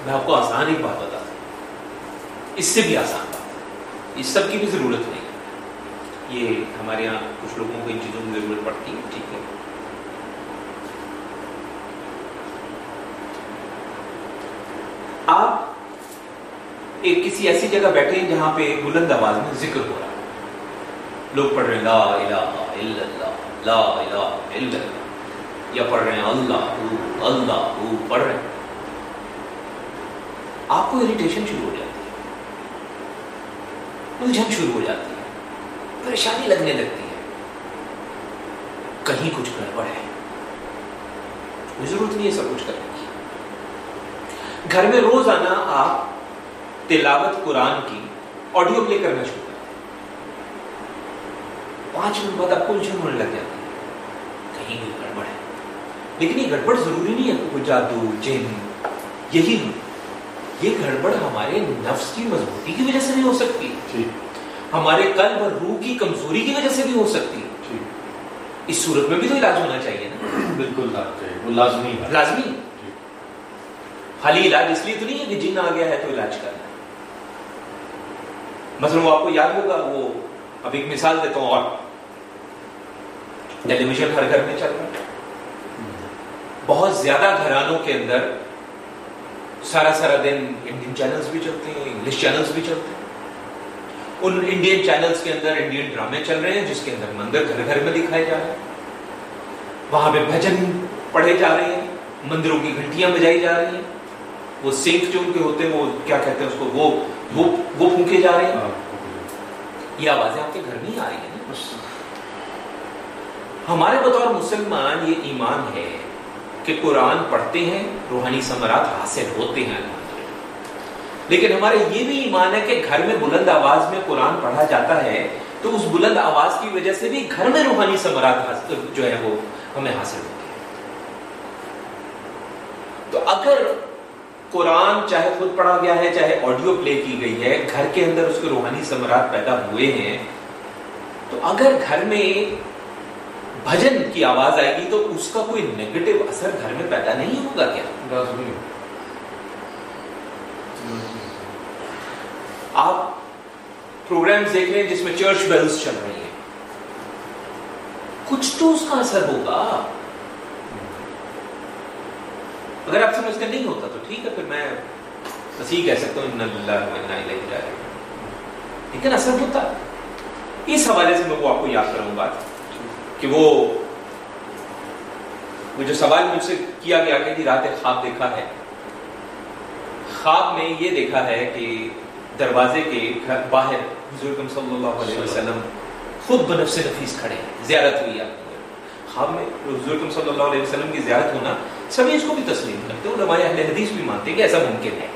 میں آپ کو آسان ہی بات بتا اس سے بھی آسان بات اس سب کی بھی ضرورت نہیں۔ ہے یہ ہمارے یہاں کچھ لوگوں کو ان چیزوں کی ضرورت پڑتی ہے، ٹھیک ہے۔ آپ ایک کسی ایسی جگہ بیٹھے ہیں جہاں پہ بلند آواز میں ذکر ہو رہا ہے۔ لوگ پڑھ رہے ہیں، لا الہ الا اللہ، لا الہ الا اللہ، یا پڑھ رہے ہیں اللہ اللہ، پڑھ رہے ہیں۔ آپ کو اریٹیشن شروع ہو جاتی ہے۔ الجھن شروع ہو جاتی ہے۔ پریشانی لگنے لگتی ہے۔ کہیں کچھ گڑبڑ ہے۔ ضرورت نہیں ہے سب کچھ کرنے کی۔ گھر میں روز آنا آپ تلاوت قرآن کی آڈیو پلے کرنا شروع کریں پانچ منٹ بعد آپ کو الجھن ہونے لگ جاتی ہے۔ کہیں بھی گڑبڑ ہے۔ لیکن یہ گڑبڑ ضروری نہیں ہے کوئی جادو جن یہی یہ گڑبڑ ہمارے نفس کی مضبوطی کی وجہ سے بھی ہو سکتی جی۔ ہمارے قلب اور روح کی کمزوری کی وجہ سے بھی ہو سکتی جی۔ اس صورت میں بھی تو علاج ہونا چاہیے نا۔ بالکل وہ لازمی لازمی جی۔ خالی علاج اس لیے تو نہیں ہے کہ جن آ گیا ہے تو علاج کرنا مثلا وہ آپ کو یاد ہوگا وہ اب ایک مثال دیتا ہوں اور۔ ٹیلی ویژن ہر گھر میں چل رہا ہے۔ بہت زیادہ گھرانوں کے اندر سارا سارا دن انڈین چینلز بھی چلتے ہیں انگلش چینلز بھی چلتے ہیں۔ ان انڈین چینلز کے اندر انڈین ڈرامے چل رہے ہیں، جس کے اندر مندر گھر گھر میں دکھائے جا رہے ہیں۔ وہاں پہ بھجن پڑھے جا رہے ہیں، مندروں کی گھنٹیاں بجائی جا رہی ہیں۔ وہ سنک جو ان کے ہوتے ہیں، وہ کیا کہتے ہیں اس کو، وہ وہ وہ پھونکے جا رہے ہیں۔ یہ آوازیں آپ کے گھر میں ہی آ رہی ہیں۔ ہمارے بطور مسلمان یہ ایمان ہے۔ کہ قرآن پڑھتے ہیں، روحانی ثمرات حاصل ہوتے ہیں۔ لیکن ہمارے یہ بھی ایمان ہے کہ گھر میں بلند آواز میں قرآن پڑھا جاتا ہے، تو اس بلند آواز کی وجہ سے بھی گھر میں روحانی ثمرات جو ہے وہ ہمیں حاصل ہوتے ہیں۔ تو اگر قرآن چاہے خود پڑھا گیا ہے، چاہے آڈیو پلے کی گئی ہے، گھر کے اندر اس کے روحانی ثمرات پیدا ہوئے ہیں، تو اگر گھر میں بھجن کی آواز آئے گی تو اس کا کوئی نیگیٹو اثر گھر میں پیدا نہیں ہوگا کیا؟ آپ پروگرامز دیکھ رہے ہیں جس میں چرچ بیلز چل رہی ہیں۔ کچھ تو اس کا اثر ہوگا۔ اگر آپ سمجھتے نہیں ہوتا تو ٹھیک ہے پھر میں مسیح کہہ سکتا ہوں لیکن اثر ہوتا اس حوالے سے میں وہ آپ کو یاد کراؤں بات۔ کہ وہ جو سوال مجھ سے کیا گیا کہ جی رات خواب دیکھا ہے۔ خواب میں یہ دیکھا ہے کہ دروازے کے گھر باہر حضور صلی اللہ علیہ وسلم خود بنفس نفیس کھڑے ہیں، زیارت ہوئی آپ کی۔ خواب میں حضور صلی اللہ علیہ وسلم کی زیارت ہونا سبھی اس کو بھی تسلیم کرتے ہیں، علماء اہل حدیث بھی مانتے ہیں کہ ایسا ممکن ہے۔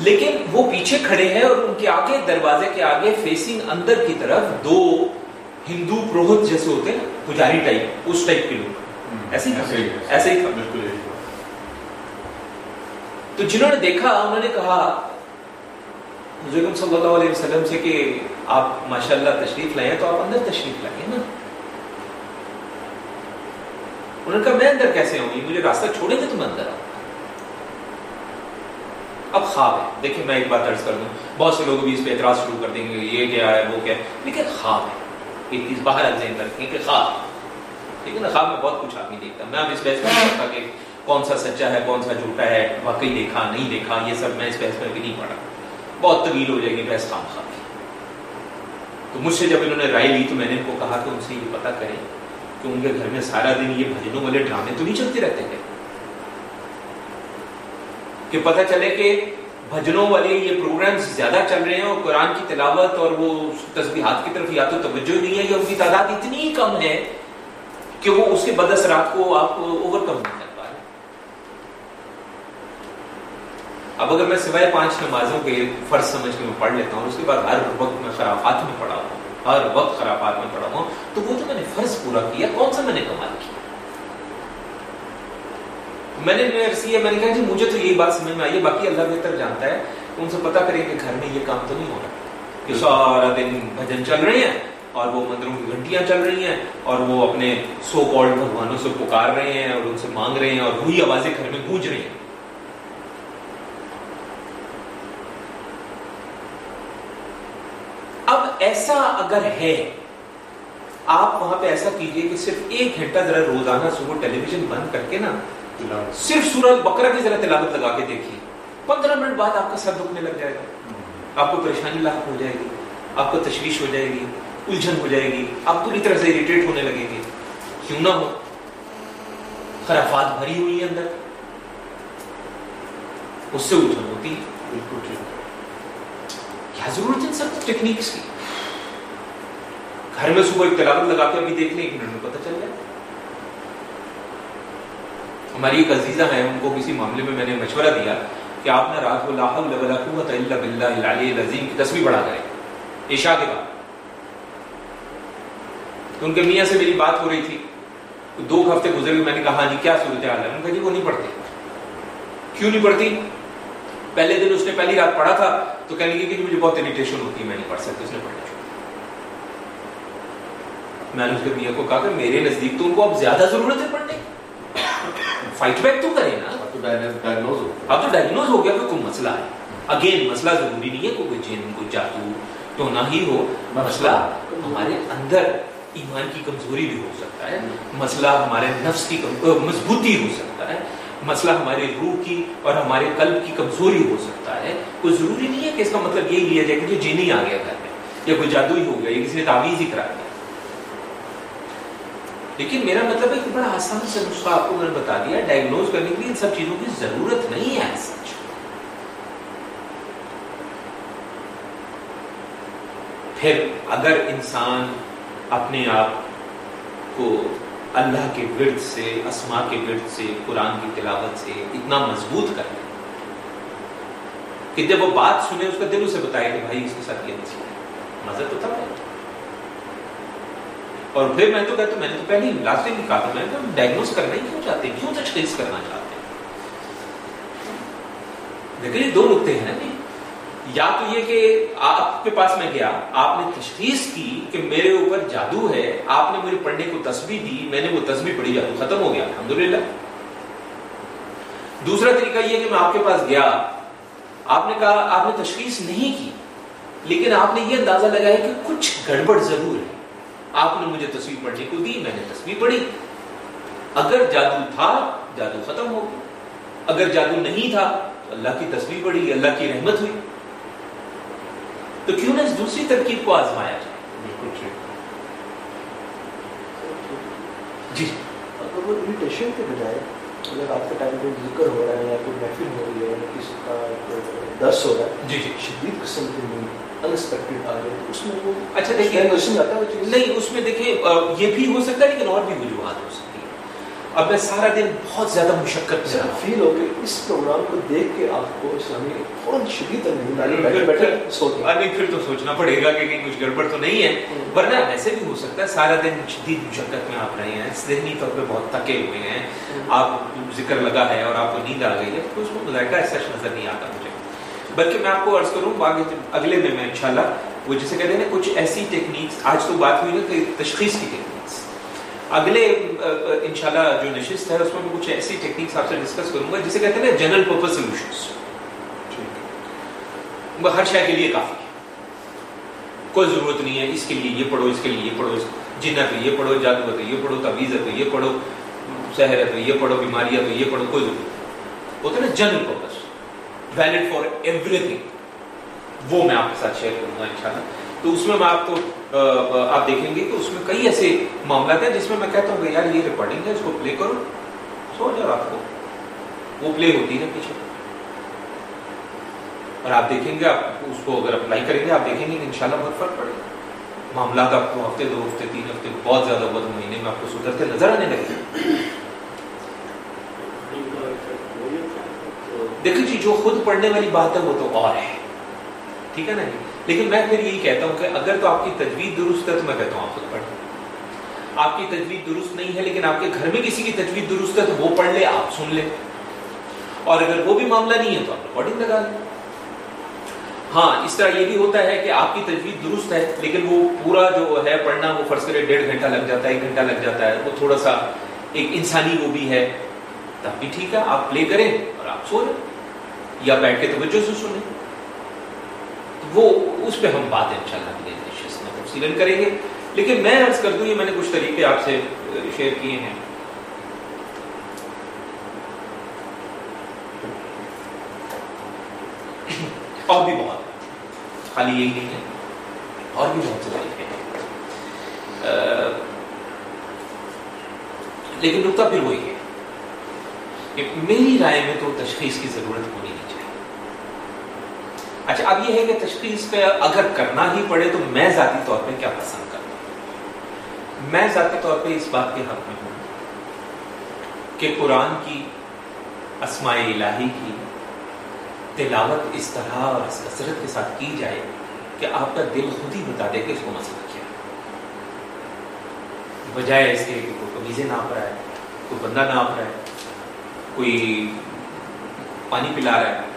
لیکن وہ پیچھے کھڑے ہیں اور ان کے آگے، دروازے کے آگے فیسنگ اندر کی طرف دو ہندو پروہت جیسے ہوتے ہیں پجاری ٹائپ اس ٹائپ کے لوگ۔ ایسے ہی ایسے ہی بالکل۔ تو جنہوں نے دیکھا انہوں نے کہا حضور صلی اللہ علیہ وسلم سے کہ آپ ماشاءاللہ تشریف لائے تو آپ اندر تشریف لائیں نا۔ انہوں نے کہا میں اندر کیسے آؤں گی مجھے راستہ چھوڑیں گے تو میں اندر اب خواب ہے۔ دیکھیں میں ایک بات عرض کر دوں۔ بہت سے لوگ بھی اس پہ اعتراض شروع کر دیں گے یہ کیا ہے وہ کیا ہے۔ لیکن خواب ہے۔ ایک چیز باہر آپ ذہن رکھیں کہ خواب۔ لیکن خواب میں بہت کچھ آدمی دیکھتا میں اب اس بحث میں نہیں کرتا کہ کون سا سچا ہے، کون سا جھوٹا ہے، واقعی دیکھا، نہیں دیکھا، یہ سب میں اس بحث میں بھی نہیں پڑھا۔ بہت طویل ہو جائے گی بحث خام خواہ تو مجھ سے جب انہوں نے رائے لی تو میں نے ان کو کہا کہ ان سے یہ پتہ کریں کہ ان کے گھر میں سارا دن یہ بھجنوں والے ڈرامے تو نہیں چلتے رہتے ہیں۔ کہ پتہ چلے کہ بھجنوں والے یہ پروگرامز زیادہ چل رہے ہیں اور قرآن کی تلاوت اور وہ تسبیحات کی طرف یا تو توجہ نہیں ہے یا ان کی تعداد اتنی کم ہے کہ وہ اس کے بد اثرات کو آپ اوور کم نہیں کر پا رہے۔ اب اگر میں سوائے پانچ نمازوں کے فرض سمجھ کے میں پڑھ لیتا ہوں اس کے بعد ہر وقت میں خرافات میں پڑھا ہوں، ہر وقت خرافات میں پڑھا ہوں، تو وہ جو میں نے فرض پورا کیا، کون سا میں نے کمال کیا؟ میں نے میں نے کہا جی مجھے تو یہی بات سمجھ میں آئی ہے باقی اللہ بہتر جانتا ہے ان سے پتا کریں کہ گھر میں یہ کام تو نہیں ہو رہا کہ سارا دن بھجن چل رہے ہیں اور وہ مندروں کی گھنٹیاں چل رہی ہیں اور وہ اپنے سو کالڈ بھگوانوں سے پکار رہے ہیں اور ان سے مانگ رہے ہیں اور وہی آوازیں گھر میں گونج رہی ہیں۔ اب ایسا اگر ہے آپ وہاں پہ ایسا کیجیے کہ صرف ایک گھنٹہ ذرا روزانہ صبح ٹیلی ویژن بند کر کے نا صرف سورہ بکرا کی ذرا تلاوت لگا کے دیکھیے۔ پندرہ منٹ بعد آپ کا سر دکھنے لگ جائے گا۔ آپ کو پریشانی لاحق ہو جائے گی آپ کو تشویش ہو جائے گی الجھن ہو جائے گی آپ پوری طرح سے اریٹیٹ ہونے لگیں گے۔ کیوں نہ ہو؟ خرافات بھری ہوئی ہے اندر۔ اس سے الجھن ہوتی ہے بالکل ٹھیک۔ کیا ضرورت ہے سب ٹیکنیکس کی؟ گھر میں صبح ایک تلاوت لگا کے ابھی دیکھ لیں ایک منٹ میں پتہ چل جائے۔ ہماری ایک عزیزہ ہے ان کو کسی معاملے میں میں نے مشورہ دیا کہ آپ نے رات کو لا حول ولا قوت الا باللہ العلی العظیم کی تصویر بڑھا کریں۔ عشاء کے بعد۔ تو ان کے میاں سے میری بات ہو رہی تھی۔ دو ہفتے گزر گئے میں نے کہا ہاں جی کیا صورت حال ہے؟ ان کا جی وہ نہیں پڑھتے۔ کیوں نہیں پڑھتی؟ پہلے دن اس نے پہلی رات پڑھا تھا، تو کہنے لگی کہ جی، مجھے بہت اریٹیشن ہوتی ہے، میں نہیں پڑھ سکتی اس نے پڑھنا چھوڑا میں نے اس کے میاں کو کہا کہ میرے نزدیک تو ان کو اب زیادہ ضرورت ہے پڑھنے کی۔ فائٹ بیک تو کرے نا اب تو ڈائگنوز ہو گیا کہ کوئی مسئلہ ہے اگین مسئلہ ضروری نہیں ہے کہ کوئی جن کوئی جادو تو نہ ہی ہو مسئلہ ہمارے اندر ایمان کی کمزوری بھی ہو سکتا ہے مسئلہ ہمارے نفس کی. مضبوطی ہو سکتا ہے مسئلہ ہمارے روح کی اور ہمارے قلب کی کمزوری ہو سکتا ہے کوئی ضروری نہیں ہے کہ اس کا مطلب یہی لیا جائے کہ جو جینی آ گیا گھر میں یا کوئی جادو ہی ہو گیا یا کسی نے تعویذ ہی کرا دیا لیکن میرا مطلب ہے کہ بڑا آسان سے نسخہ آپ کو میں نے بتا دیا ڈائگنوز کرنے کے لیے ان سب چیزوں کی ضرورت نہیں ہے سچ پھر اگر انسان اپنے آپ کو اللہ کے ورد سے اسما کے ورد سے، قرآن کی تلاوت سے اتنا مضبوط کر لے کہ جب وہ بات سنے، اس کا دل اسے بتائے کہ بھائی اس کے ساتھ یہ مسئلہ ہے۔ مزہ تو تھا اور پھر میں تو کہتا ہوں، میں نے تو پہلے ہی لاسٹ میں کہا تھا میں نے ڈائگنوز کرنا ہی کیوں چاہتے ہیں، کیوں تشخیص کرنا چاہتے ہیں؟ دیکھیں یہ دو نقطے ہیں نا یا تو یہ کہ آپ کے پاس میں گیا، آپ نے تشخیص کی کہ میرے اوپر جادو ہے، آپ نے مجھے پڑھنے کو تصویر دی، میں نے وہ تصویر پڑھی، جادو ختم ہو گیا، الحمدللہ۔ دوسرا طریقہ یہ کہ میں آپ کے پاس گیا، آپ نے کہا آپ نے تشخیص نہیں کی، لیکن آپ نے یہ اندازہ لگایا کہ کچھ گڑبڑ ضرور ہے۔ آپ نے مجھے تصویر پڑھنے کو دی میں نے تصویر پڑھی۔ اگر جادو تھا جادو ختم ہو گیا۔ اگر جادو نہیں تھا تو اللہ کی تصویر پڑھی اللہ کی رحمت ہوئی۔ تو کیوں نہ اس دوسری ترکیب کو آزمایا جائے؟ بالکل جی۔ اگر وہ اریٹیشن کے بجائے آپ کے ٹائم پہ ذکر ہو رہا ہے یا کوئی محفل ہو رہی ہے یا کسی کا درس ہو رہا ہے جی جی۔ شدید قسم کی نیند انسپیکٹڈ آ جائے تو اس میں وہ اچھا دیکھیے نہیں اس میں دیکھیے یہ بھی ہو سکتا ہے لیکن اور بھی وجوہات ہو سکتی اب میں سارا دن بہت زیادہ مشقت میں رہا فیل ہو کہ اس پروگرام کو دیکھ کے آپ کو اسلامی فوراً شدید نہیں پھر تو سوچنا پڑے گا کہ کہیں کچھ گڑبڑ تو نہیں ہے ورنہ ایسے بھی ہو سکتا ہے سارا دن شدید مشقت میں آپ رہے ہیں۔ ذہنی طور پہ بہت تھکے ہوئے ہیں۔ آپ ذکر لگا ہے اور آپ کو نیند آ گئی ہے تو اس کو مذائقہ ایسا نظر نہیں آتا مجھے۔ بلکہ میں آپ کو عرض کروں آگے اگلے میں میں انشاءاللہ وہ جسے کہتے ہیں نا کچھ ایسی ٹیکنیکس آج تو بات ہوئی نا کہ تشخیص کی ٹیکنیکس اگلے انشاءاللہ جو نشست ہے، اس میں میں کچھ ایسی ٹیکنیکس آپ سے ڈسکس کروں گا، جسے کہتے ہیں نا جنرل پرپز سولوشنس وہ ہر شے کے لیے کافی ہے۔ کوئی ضرورت نہیں ہے، اس کے لیے یہ پڑھو، اس کے لیے یہ پڑھو جنت ہے یہ پڑھو، جادو ہے تو یہ پڑھو تعویذ ہے تو یہ پڑھو سحر ہے تو یہ پڑھو بیماری ہے تو یہ پڑھو، کوئی ضرورت نہیں۔ ہوتا ہے نا general purpose valid for everything وہ میں آپ کے ساتھ شیئر کروں گا انشاءاللہ۔ تو اس میں میں آپ کو آپ دیکھیں گے کہ اس میں کئی ایسے معاملات ہیں جس میں میں کہتا ہوں کہ یار یہ ریکارڈنگ ہے، اس کو پلے کرو۔ سو جاؤ رات کو۔ وہ پلے ہوتی ہے پیچھے۔ اور آپ دیکھیں گے، آپ اس کو اگر اپلائی کریں گے، آپ دیکھیں گے کہ انشاءاللہ بہت فرق پڑے گا۔ معاملات آپ کو ہفتے، دو ہفتے، تین ہفتے، بہت زیادہ بہت مہینے میں آپ کو سدھرتے نظر آنے لگے۔ دیکھیں جی جو خود پڑھنے والی بات ہے وہ تو اور ہے۔ ٹھیک ہے نا جی؟ لیکن میں پھر یہی کہتا ہوں کہ اگر تو آپ کی تجوید درست ہے تو میں کہتا ہوں آپ خود پڑھیں آپ کی تجوید درست نہیں ہے لیکن آپ کے گھر میں کسی کی تجوید درست ہے تو وہ پڑھ لے آپ سن لیں۔ اور اگر وہ بھی معاملہ نہیں ہے تو آپ ریکارڈنگ لگا لیں۔ ہاں اس طرح یہ بھی ہوتا ہے کہ آپ کی تجوید درست ہے لیکن وہ پورا جو ہے پڑھنا وہ فرض کرے ڈیڑھ گھنٹہ لگ جاتا ہے، ایک گھنٹہ لگ جاتا ہے۔ وہ تھوڑا سا ایک انسانی وہ بھی ہے۔ تب بھی ٹھیک ہے، آپ پلے کریں اور آپ سو لیں۔ یا بیٹھ کے توجہ سے سنیں۔ وہ اس پہ ہم بات انشاءاللہ اچھا اگلے نشست میں تفصیل کریں گے۔ لیکن میں عرض کر دوں، یہ میں نے کچھ طریقے آپ سے شیئر کیے ہیں۔ اور بھی بہت۔ خالی یہی نہیں ہے، اور بھی بہت سے طریقے ہیں۔ لیکن نقطہ پھر وہی ہے۔ کہ میری رائے میں تو تشخیص کی ضرورت اب یہ ہے کہ تشخیص پہ اگر کرنا ہی پڑے تو میں ذاتی طور پہ کیا پسند کرتا ہوں؟ میں ذاتی طور پہ اس بات کے حق میں ہوں کہ قرآن کی، اسماء الہی کی تلاوت اس طرح اور اس کثرت کے ساتھ کی جائے کہ آپ کا دل خود ہی بتا دے کہ اس کو مسئلہ کیا بجائے اس کے کہ کوئی قمیضیں ناپ رہا ہے، کوئی بندہ ناپ رہا ہے، کوئی پانی پلا رہا ہے۔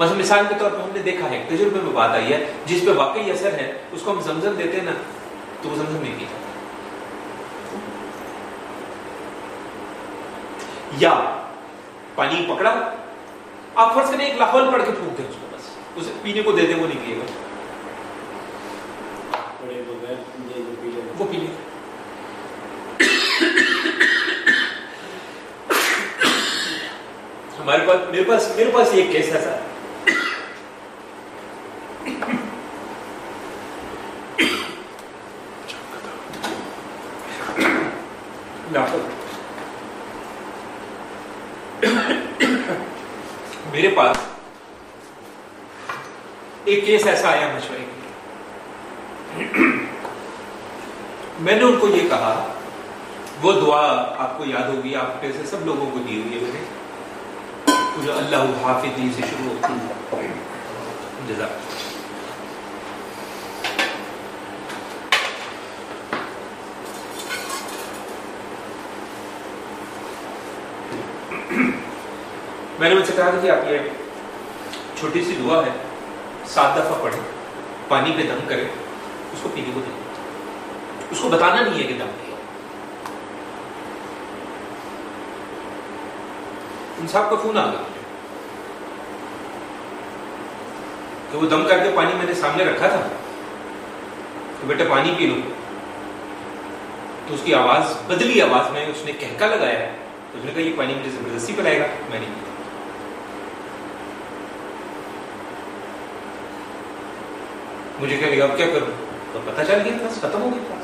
مثلا مثال کے طور پہ ہم نے دیکھا ہے تجربے میں بات آئی ہے جس پہ واقعی اثر ہے اس کو ہم زمزم دیتے ہیں نا تو وہ زمزم نہیں پیتا یا پانی پکڑا آپ فرض کریں ایک لاہور پڑھ کے پھونک دیں اس کو بس۔ اسے پینے کو دے دیں وہ نہیں پیے گا۔ وہ پی لے۔ ہمارے پاس میرے پاس میرے پاس یہ کیس ہے سر میرے پاس ایک کیس ایسا آیا مشورے کے میں نے ان کو یہ کہا، وہ دعا آپ کو یاد ہوگی، آپ میں سب لوگوں کو دی ہوئی ہے میں نے جو اللہ حافظی جی سے شروع ہوتی ہے۔ جزاک میں نے ان سے کہا کہ آپ یہ چھوٹی سی دعا ہے۔ سات دفعہ پڑھیں پانی پہ دم کریں اس کو پینے کو دیں اس کو بتانا نہیں ہے کہ دم کیا۔ ان صاحب کا فون آ گیا کہ وہ دم کر کے پانی میں نے سامنے رکھا تھا، کہ بیٹا پانی پی لو۔ تو اس کی آواز، بدلی آواز میں اس نے کہکا لگایا تو اس نے کہا، یہ پانی مجھے زبردستی پلائے گا، میں نہیں پیتا۔ مجھے کہہ لگا اب کیا کروں؟ تو پتہ چل گیا بس ختم ہو گیا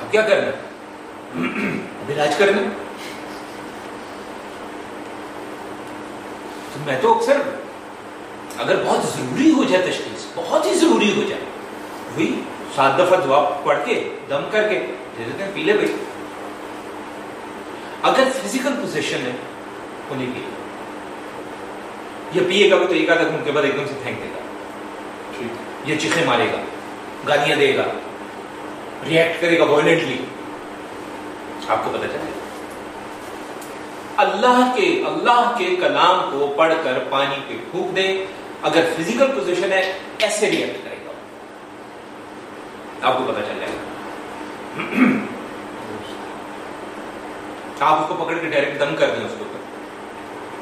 اب کیا کرنا اب علاج کرنا تو میں تو اکثر اگر بہت ضروری ہو جائے تشخیص، بہت ہی ضروری ہو جائے، وہی سات دفعہ دعا پڑھ کے، دم کر کے، دے دیتے ہیں، پی لے بھائی۔ اگر فزیکل پوزیشن ہے وہ نہیں پیے یہ پیے گا وہ تو ایک آدھا گھنٹے کے بعد ایک دم سے پھینک دے گا یہ چیخے مارے گا، گالیاں دے گا ریئیکٹ کرے گا وائلنٹلی آپ کو پتہ چلے۔ اللہ کے اللہ کے کلام کو پڑھ کر پانی پہ پھونک دیں، اگر فزیکل پوزیشن ہے، ایسے ریئیکٹ کرے گا۔ آپ کو پتہ چل جائے گا۔ آپ اس کو پکڑ کے ڈائریکٹ دم کر دیں اس کو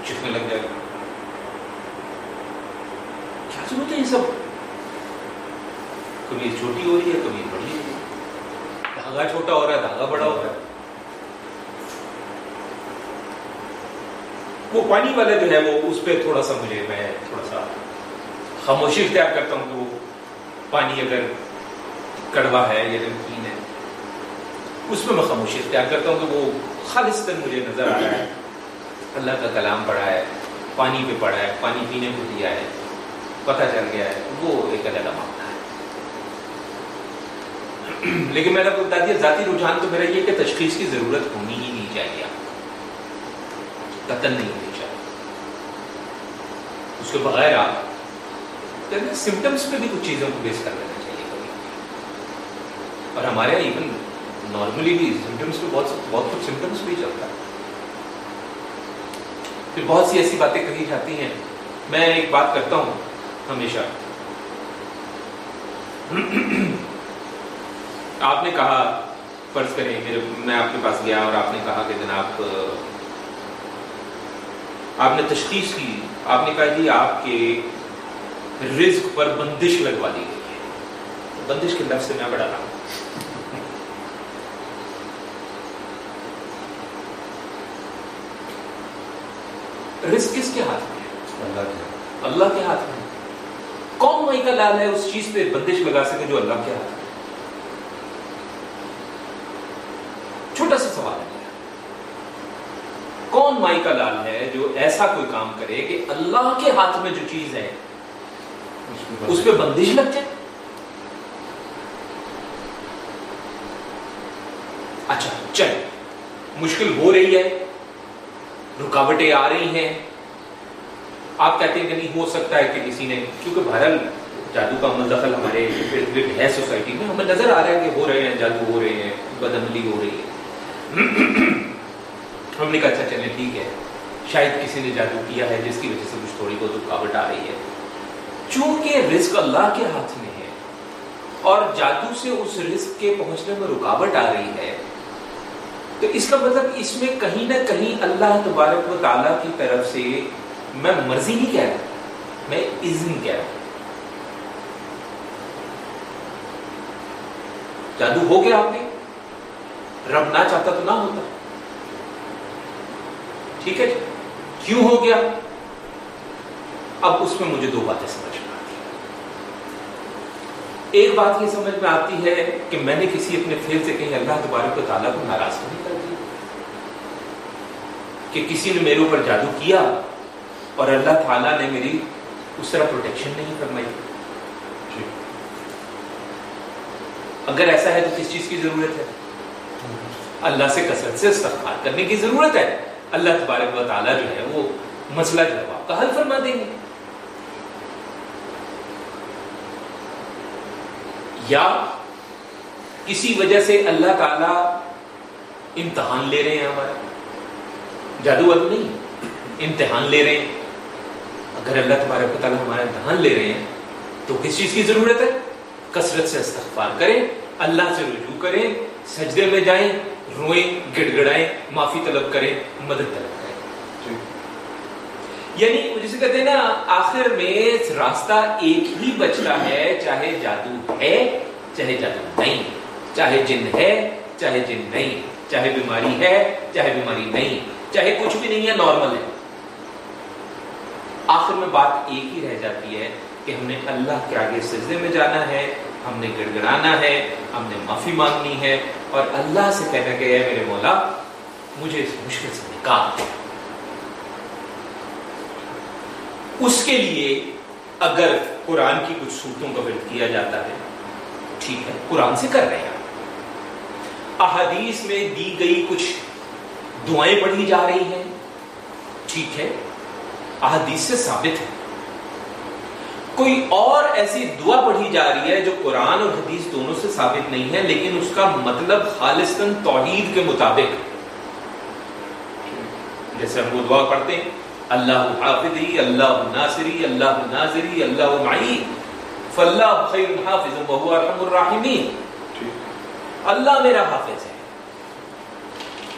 چیخنے لگ جائے گا۔ کیا ضرورت ہے یہ سب؟ کبھی چھوٹی ہو رہی ہے، کبھی بڑی ہو رہی ہے۔ دھاگا چھوٹا ہو رہا ہے، دھاگا بڑا ہو رہا ہے۔ وہ پانی والا جو ہے، وہ اس پہ تھوڑا سا مجھے میں تھوڑا سا خاموشی اختیار کرتا ہوں کہ وہ پانی اگر کڑوا ہے یا نمکین ہے، اس میں میں خاموشی اختیار کرتا ہوں کہ وہ خالص تر مجھے نظر آ رہا ہے۔ اللہ کا کلام پڑھا ہے، پانی پہ پڑھا ہے، پانی پینے کو دیا ہے، پتہ چل گیا ہے۔ وہ ایک الگ معاملہ ہے۔ لیکن میں نے بتا دیا ذاتی رجحان تو میرا یہ کہ تشخیص کی ضرورت ہونی ہی نہیں چاہیے قتل نہیں ہونی چاہیے۔ اس کے بغیر آپ سمٹمس پہ بھی کچھ چیزوں کو بیس کر لینا چاہیے کبھی۔ اور ہمارے یہاں ایون نارملی بھی سمٹمس پہ بہت بہت کچھ سمٹمس بھی چلتا ہے۔ پھر بہت سی ایسی باتیں کہی جاتی ہیں۔ میں ایک بات کرتا ہوں ہمیشہ۔ آپ نے کہا فرض کریں میرے میں آپ کے پاس گیا اور آپ نے کہا کہ جناب آپ نے تشخیص کی آپ نے کہا جی آپ کے رزق پر بندش لگوا دی گئی ہے۔ بندش کے لفظ سے میں بڑا رہا ہوں۔ رزق کس کے ہاتھ میں ہے؟ اللہ کے اللہ کے ہاتھ میں۔ کون مائی کا لال ہے اس چیز پہ بندش لگا سکے جو اللہ کے ہاتھ میں چھوٹا سا سوال ہے مائی کا لال ہے جو ایسا کوئی کام کرے کہ اللہ کے ہاتھ میں جو چیز ہے، اس پہ بندش لگ جائے۔ اچھا چل، مشکل ہو رہی ہے، رکاوٹیں آ رہی ہیں۔ آپ کہتے ہیں کہ نہیں، ہو سکتا ہے کہ کسی نے، کیونکہ بہرحال جادو کا عمل دخل ہمارے ہے سوسائٹی میں، ہمیں نظر آ رہا ہے کہ ہو رہے ہیں، جادو ہو رہے ہیں، بدعملی ہو رہی ہے۔ ہم نے کہا اچھا چلے، ٹھیک ہے۔ شاید کسی نے جادو کیا ہے جس کی وجہ سے کچھ تھوڑی بہت رکاوٹ آ رہی ہے۔ چونکہ رزق اللہ کے ہاتھ میں ہے اور جادو سے اس رزق کے پہنچنے میں رکاوٹ آ رہی ہے، تو اس کا مطلب اس میں کہیں نہ کہیں اللہ تبارک و تعالیٰ کی طرف سے میں مرضی نہیں کہہ رہا، میں اذن کہہ رہا۔ جادو ہو گیا آپ نے رب نہ چاہتا تو نہ ہوتا۔ ٹھیک ہے جی؟ کیوں ہو گیا؟ اب اس میں مجھے دو باتیں سمجھ میں آتی ایک بات یہ سمجھ میں آتی ہے کہ میں نے کسی اپنے فیل سے کہیں اللہ تبارک و تعالیٰ کو ناراض نہیں کر دیا؟ کہ کسی نے میرے اوپر جادو کیا اور اللہ تعالیٰ نے میری اس طرح پروٹیکشن نہیں فرمائی؟ جی۔ اگر ایسا ہے تو کس چیز کی ضرورت ہے؟ اللہ سے کثرت سے استغفار کرنے کی ضرورت ہے۔ اللہ تبارک و تعالیٰ جو ہے وہ مسئلہ جو ہے وہ آپ کا حل فرما دیں گے۔ یا کسی وجہ سے اللہ تعالیٰ امتحان لے رہے ہیں ہمارا۔ جادو وادو نہیں، امتحان لے رہے ہیں۔ اگر اللہ تبارک و تعالیٰ ہمارا امتحان لے رہے ہیں، تو کس چیز کی ضرورت ہے؟ کثرت سے استغفار کریں، اللہ سے رجوع کریں، سجدے میں جائیں روئیں گڑ گڑائیں معافی طلب کریں مدد طلب کریں۔ یعنی جسے کہتے ہیں نا آخر میں راستہ ایک ہی بچتا ہے چاہے جادو ہے چاہے جادو نہیں۔ چاہے جن ہے چاہے جن نہیں۔ چاہے بیماری ہے چاہے بیماری نہیں۔ چاہے کچھ بھی نہیں ہے نارمل ہے۔ آخر میں بات ایک ہی رہ جاتی ہے کہ ہم نے اللہ کے آگے سجدے میں جانا ہے ہم نے گڑ گڑانا ہے، ہم نے معافی مانگنی ہے اور اللہ سے کہنا کہ ہے میرے مولا، مجھے اس مشکل سے نکال اس کے لیے اگر قرآن کی کچھ صورتوں کا ورد کیا جاتا ہے، ٹھیک ہے، قرآن سے کر رہے ہیں۔ احادیث میں دی گئی کچھ دعائیں پڑھی جا رہی ہیں، ٹھیک ہے، احادیث سے ثابت ہے کوئی اور ایسی دعا پڑھی جا رہی ہے جو قرآن اور حدیث دونوں سے ثابت نہیں ہے، لیکن اس کا مطلب خالصاً توحید کے مطابق۔ جیسے ہم وہ دعا پڑھتے ہیں، اللہ حافظی، اللہ ناصری، اللہ ناظری، اللہ معی، فاللہ خیر حافظ وهو ارحم الراحمین۔ اللہ میرا حافظ ہے۔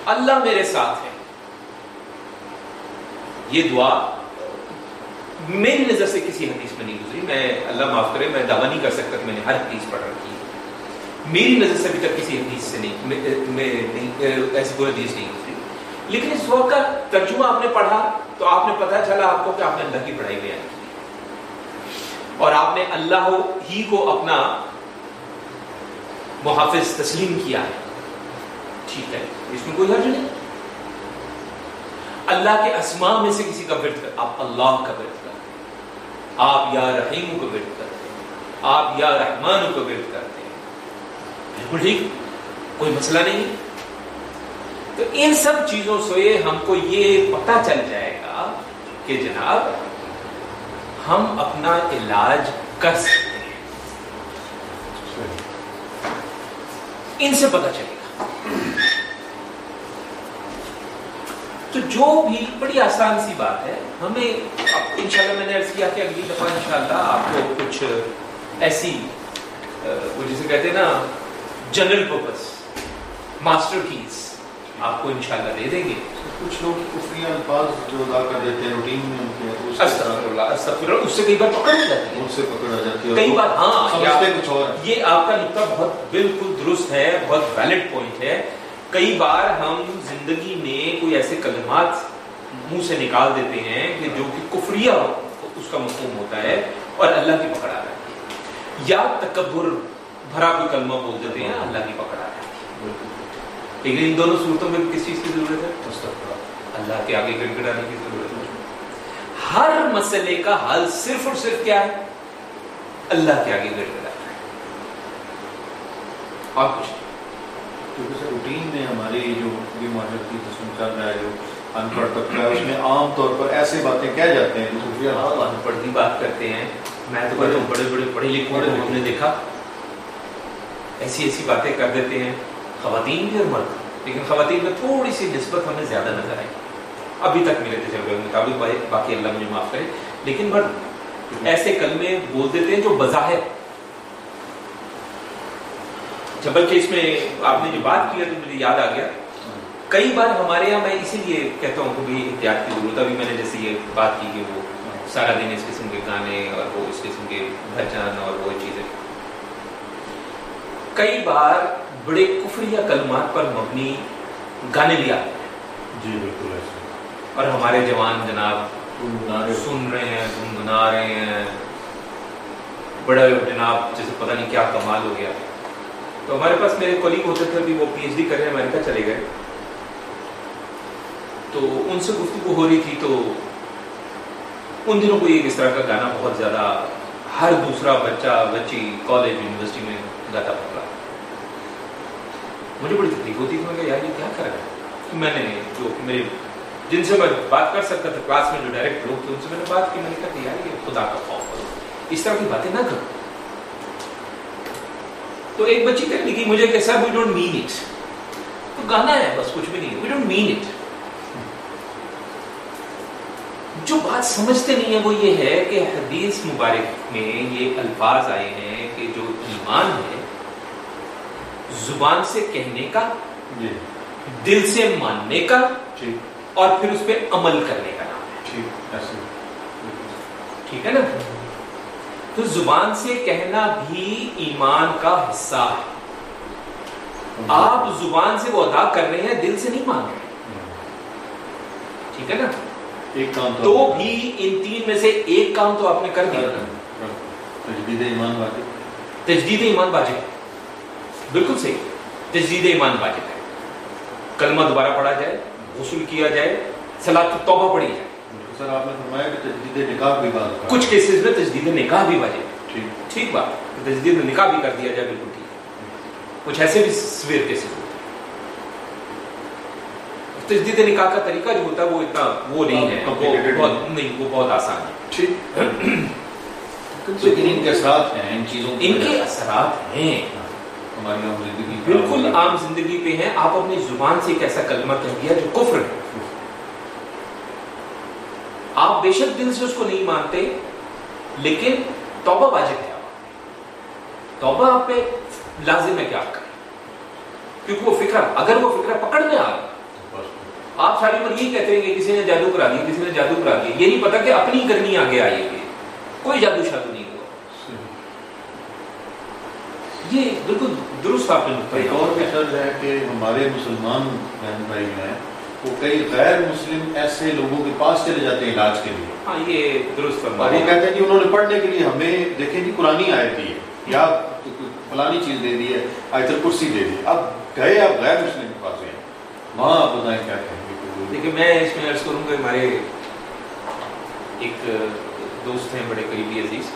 اللہ میرے ساتھ ہے۔ یہ دعا میری نظر سے کسی حدیث میں نہیں گزری۔ میں اللہ معاف کرے، میں دعویٰ نہیں کر سکتا کہ میں نے ہر حدیث پڑھ رکھی ہے۔ میری نظر سے ابھی تک کسی حدیث سے نہیں، میں ایسی کوئی حدیث نہیں گزری۔ لیکن اس وقت کا ترجمہ آپ نے پڑھا تو آپ نے پتا چلا آپ کو کہ آپ نے اللہ کی پڑھائی بیان کی۔ اور آپ نے اللہ ہی کو اپنا محافظ تسلیم کیا ہے۔ ٹھیک ہے، اس میں کوئی حرج نہیں۔ اللہ کے اسماء میں سے کسی کا ورد کر آپ اللہ کا ورد آپ یا رحیم کو ورد کرتے ہیں آپ یا رحمان کو ورد کرتے ہیں۔ بالکل ٹھیک؟ کوئی مسئلہ نہیں تو ان سب چیزوں سے ہم کو یہ پتا چل جائے گا کہ جناب ہم اپنا علاج کر سکتے ہیں۔ ان سے پتا چلے گا۔ تو جو بھی بڑی آسان سی بات ہے ہمیں انشاءاللہ میں نے عرض کیا کہ اگلی دفعہ انشاءاللہ آپ کو کچھ ایسی وہ جسے کہتے ہیں نا جنرل پرپس ماسٹر کیز آپ کو انشاءاللہ دے دیں گے۔ کچھ لوگ کفری الفاظ جو ادا کر دیتے ہیں روٹین میں ان کے استغفر اللہ استغفر اللہ اس سے کئی بار پکڑ جاتی ہے ان سے پکڑ جاتی ہے کئی بار ہاں سمجھتے کچھ اور یہ آپ کا نقطہ بہت بالکل درست ہے بہت ویلڈ پوائنٹ ہے۔ کئی بار ہم زندگی میں کوئی ایسے کلمات منہ سے نکال دیتے ہیں کہ جو کہ کفریہ اس کا مفہوم ہوتا ہے اور اللہ کی پکڑ آ جاتی ہے۔ یا تکبر، بھرا کوئی کلمہ بول دیتے ہیں، اللہ کی پکڑ آ جاتی ہے۔ لیکن ان دونوں صورتوں میں کس چیز کی ضرورت ہے؟ اللہ کے آگے گڑ گڑانے کی ضرورت ہے۔ ہر مسئلے کا حل صرف اور صرف کیا ہے؟ اللہ کے آگے گڑگڑانا ہے۔ اور کچھ نہیں۔ کیونکہ سر روٹین میں ہماری جو بھی معاشرت کی قسم چل رہا ہے، جو ان پڑھ طبقہ ہے، اس میں عام طور پر ایسے باتیں کہہ جاتے ہیں۔ جو ان پڑھ کی بات کرتے ہیں۔ میں تو کہتا ہوں بڑے بڑے پڑھے لکھے بڑے ہم نے دیکھا۔ ایسی ایسی باتیں کر دیتے ہیں۔ خواتین بھی اور مرد۔ لیکن خواتین میں تھوڑی سی نسبت ہمیں زیادہ نظر آئی۔ ابھی تک میرے تجربے کے مطابق، باقی اللہ مجھے معاف کرے۔ لیکن مرد، ایسے کلمے بول دیتے ہیں جو بظاہر اچھا، بلکہ اس میں آپ نے جو بات کی ہے تو مجھے یاد آ گیا۔ کئی بار ہمارے یہاں میں اسی لیے کہتا ہوں کہ بھی احتیاط کی ضرورت ابھی میں نے جیسے یہ بات کی کہ وہ سارا دن اس قسم کے گانے اور وہ اس قسم کے بھجن اور وہ چیزیں۔ کئی بار بڑے کفریہ کلمات پر مبنی گانے بھی آتے ہیں۔ جی بالکل اور ہمارے جوان جناب سن رہے ہیں گنگنا رہے ہیں۔ بڑا جناب جیسے پتہ نہیں کیا کمال ہو گیا۔ تو ہمارے پاس میرے کولیگ ہوتے تھے، ابھی وہ پی ایچ ڈی کر رہے ہیں، امریکہ چلے گئے۔ تو ان سے گفتگو ہو رہی تھی تو ان دنوں کو ایک اس طرح کا گانا بہت زیادہ ہر دوسرا بچہ، بچی کالج یونیورسٹی میں گاتا پکڑا مجھے بڑی تکلیف ہوتی تھی میں کہا، یار یہ کیا کر رہا ہے؟ میں نے جو میرے جن سے میں بات کر سکتا تھا کلاس میں، جو ڈائریکٹ لوگ تھے، ان سے میں نے بات کی، میں نے کہا کہ یار یہ خدا کا خوف کرو اس طرح کی باتیں نہ کرو۔ تو ایک بچی کہنے لگی مجھے کہ سر وی ڈونٹ مین اٹ تو گانا ہے بس کچھ بھی نہیں وی ڈونٹ مین اٹ جو بات سمجھتے نہیں ہے وہ یہ ہے کہ حدیث مبارک میں یہ الفاظ آئے ہیں کہ جو ایمان ہے زبان سے کہنے کا جی۔ دل سے ماننے کا ٹھیک اور پھر اس پہ عمل کرنے کا نام ہے۔ ایسے۔ ٹھیک ہے نا؟ تو زبان سے کہنا بھی ایمان کا حصہ ہے۔ آپ زبان سے وہ ادا کر رہے ہیں دل سے نہیں مان رہے۔ ٹھیک ہے نا؟ ایک کام تو بھی ان تین میں سے ایک کام تو آپ نے کر دیا۔ نا تجدید ایمان واقع تجدید ایمان واجب۔ بالکل صحیح۔ تجدید ایمان واجب ہے۔ کلمہ دوبارہ پڑھا جائے غسل کیا جائے سلاد توبہ پڑھی جائے۔ سر آپ نے فرمایا کہ تجدید نکاح بھی بات کچھ کیسز میں تجدید نکاح بھی واجب ٹھیک۔ ٹھیک بات۔ تجدید نکاح بھی کر دیا جائے بالکل ٹھیک۔ کچھ ایسے بھی سویر کیسز ہوتے ہیں۔ تجدید نکاح کا طریقہ جو ہوتا ہے وہ اتنا وہ نہیں ہے وہ نہیں۔ وہ بہت آسان ہے۔ ٹھیک۔ لیکن ان کے اثرات ہیں ان چیزوں ان کے اثرات ہیں۔ ہماری عام زندگی بالکل عام زندگی پہ ہیں۔ آپ اپنی زبان سے ایک ایسا کلمہ کہہ دیا جو کفر ہے آپ بے شک دل سے اس کو نہیں مانتے، لیکن توبہ واجب ہے توبہ آپ پہ لازم ہے کہ آپ کریں۔ کیونکہ وہ فکر، اگر وہ فکر پکڑ میں آ گیا آپ ساری عمر یہی کہتے ہیں کہ کسی نے جادو کرا دیا کسی نے جادو کرا دیا یہ نہیں پتا کہ اپنی کرنی آگے آئی ہے۔ کوئی جادو شادو نہیں ہوا۔ یہ بالکل درست آپ نے مطلب۔ ایک اور بھی ہے کہ ہمارے مسلمان بہن بھائی ہیں وہ کئی غیر مسلم ایسے لوگوں کے پاس چلے جاتے ہیں علاج کے لیے۔ ہاں یہ درست اور وہ ہیں کہتے ہیں کہ انہوں نے پڑھنے کے لیے ہمیں دیکھیں جی قرآنی آیت دی ہے۔ یا فلانی چیز دے دی ہے آیت الکرسی دے دی اب گئے آپ غیر مسلم کے پاس ہیں۔ وہاں آپ بتائیں کیا کہیں گے کہ دیکھیں میں اس میں عرض کروں گا ہمارے ایک دوست ہیں بڑے قریبی عزیز۔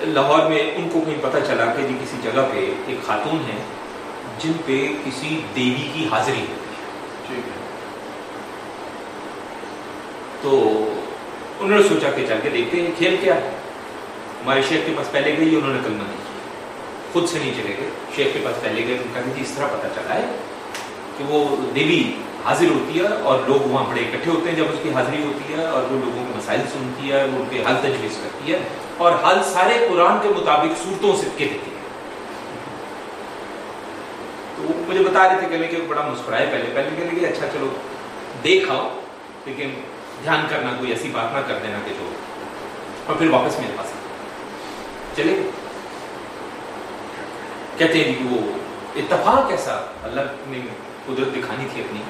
لاہور میں ان کو کہیں پتہ چلا کہ جی کسی جگہ پہ ایک خاتون ہے جن پہ کسی دیوی کی حاضری ہوتی ہے۔ ٹھیک ہے۔ تو انہوں نے سوچا کہ چل کے دیکھتے ہیں کھیل کیا۔ ہے ہمارے شیخ کے پاس پہلے گئے انہوں نے کلمہ نہیں کیا۔ خود سے نہیں چلے گئے۔ شیخ کے پاس پہلے گئے ان کا جی اس طرح پتہ چلا ہے کہ وہ دیوی حاضر ہوتی ہے اور لوگ وہاں بڑے اکٹھے ہوتے ہیں جب اس کی حاضری ہوتی ہے اور وہ لوگوں کے مسائل سنتی ہے وہ ان کے حل تجویز کرتی ہے اور حل سارے قرآن کے مطابق صورتوں سے کے دیتی ہے۔ وہ مجھے بتا رہے تھے کہنے کہ بڑا مسکرائے پہلے۔ پہلے کہنے کہ اچھا چلو، دیکھ آؤ لیکن دھیان کرنا، کوئی ایسی بات نہ کر دینا کہ جو۔ اور پھر واپس میرے پاس چلے۔ کہتے ہیں کہ وہ اتفاق ایسا اللہ نے قدرت دکھانی تھی اپنی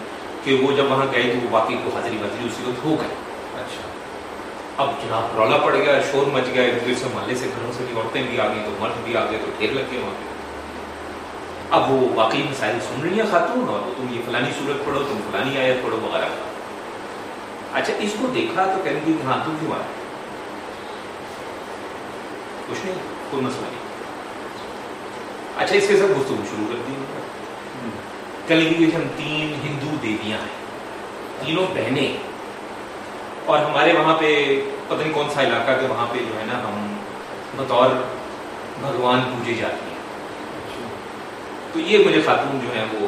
کہ وہ جب وہاں گئے تو وہ واقعی کو حاضری واضری اسی وقت ہو گئے۔ اچھا۔ اب جناب رولا پڑ گیا، شور مچ گیا ایک دوسرے سے محلے سے گھروں سے بھی عورتیں بھی آ گئی تو مرد بھی آ گئے، تو ڈھیر لگ گئے وہاں پہ۔ اب وہ واقعی مسائل سن رہی ہیں خاتون اور تم یہ فلانی صورت پڑھو، تم فلانی آیت پڑھو، وغیرہ۔ اچھا اس کو دیکھا تو کہیں گی کہ ہاں تم کیوں آئے کچھ نہیں، کوئی مسئلہ نہیں۔ اچھا اس کے ساتھ گفتگو شروع کر دی کہیں گی کہ ہم تین ہندو دیویاں ہیں، تینوں بہنیں۔ اور ہمارے وہاں پہ، پتہ نہیں کون سا علاقہ کہ وہاں پہ جو ہے نا، ہم بطور بھگوان پوجے جاتی ہیں۔ تو یہ مجھے خاتون جو ہیں وہ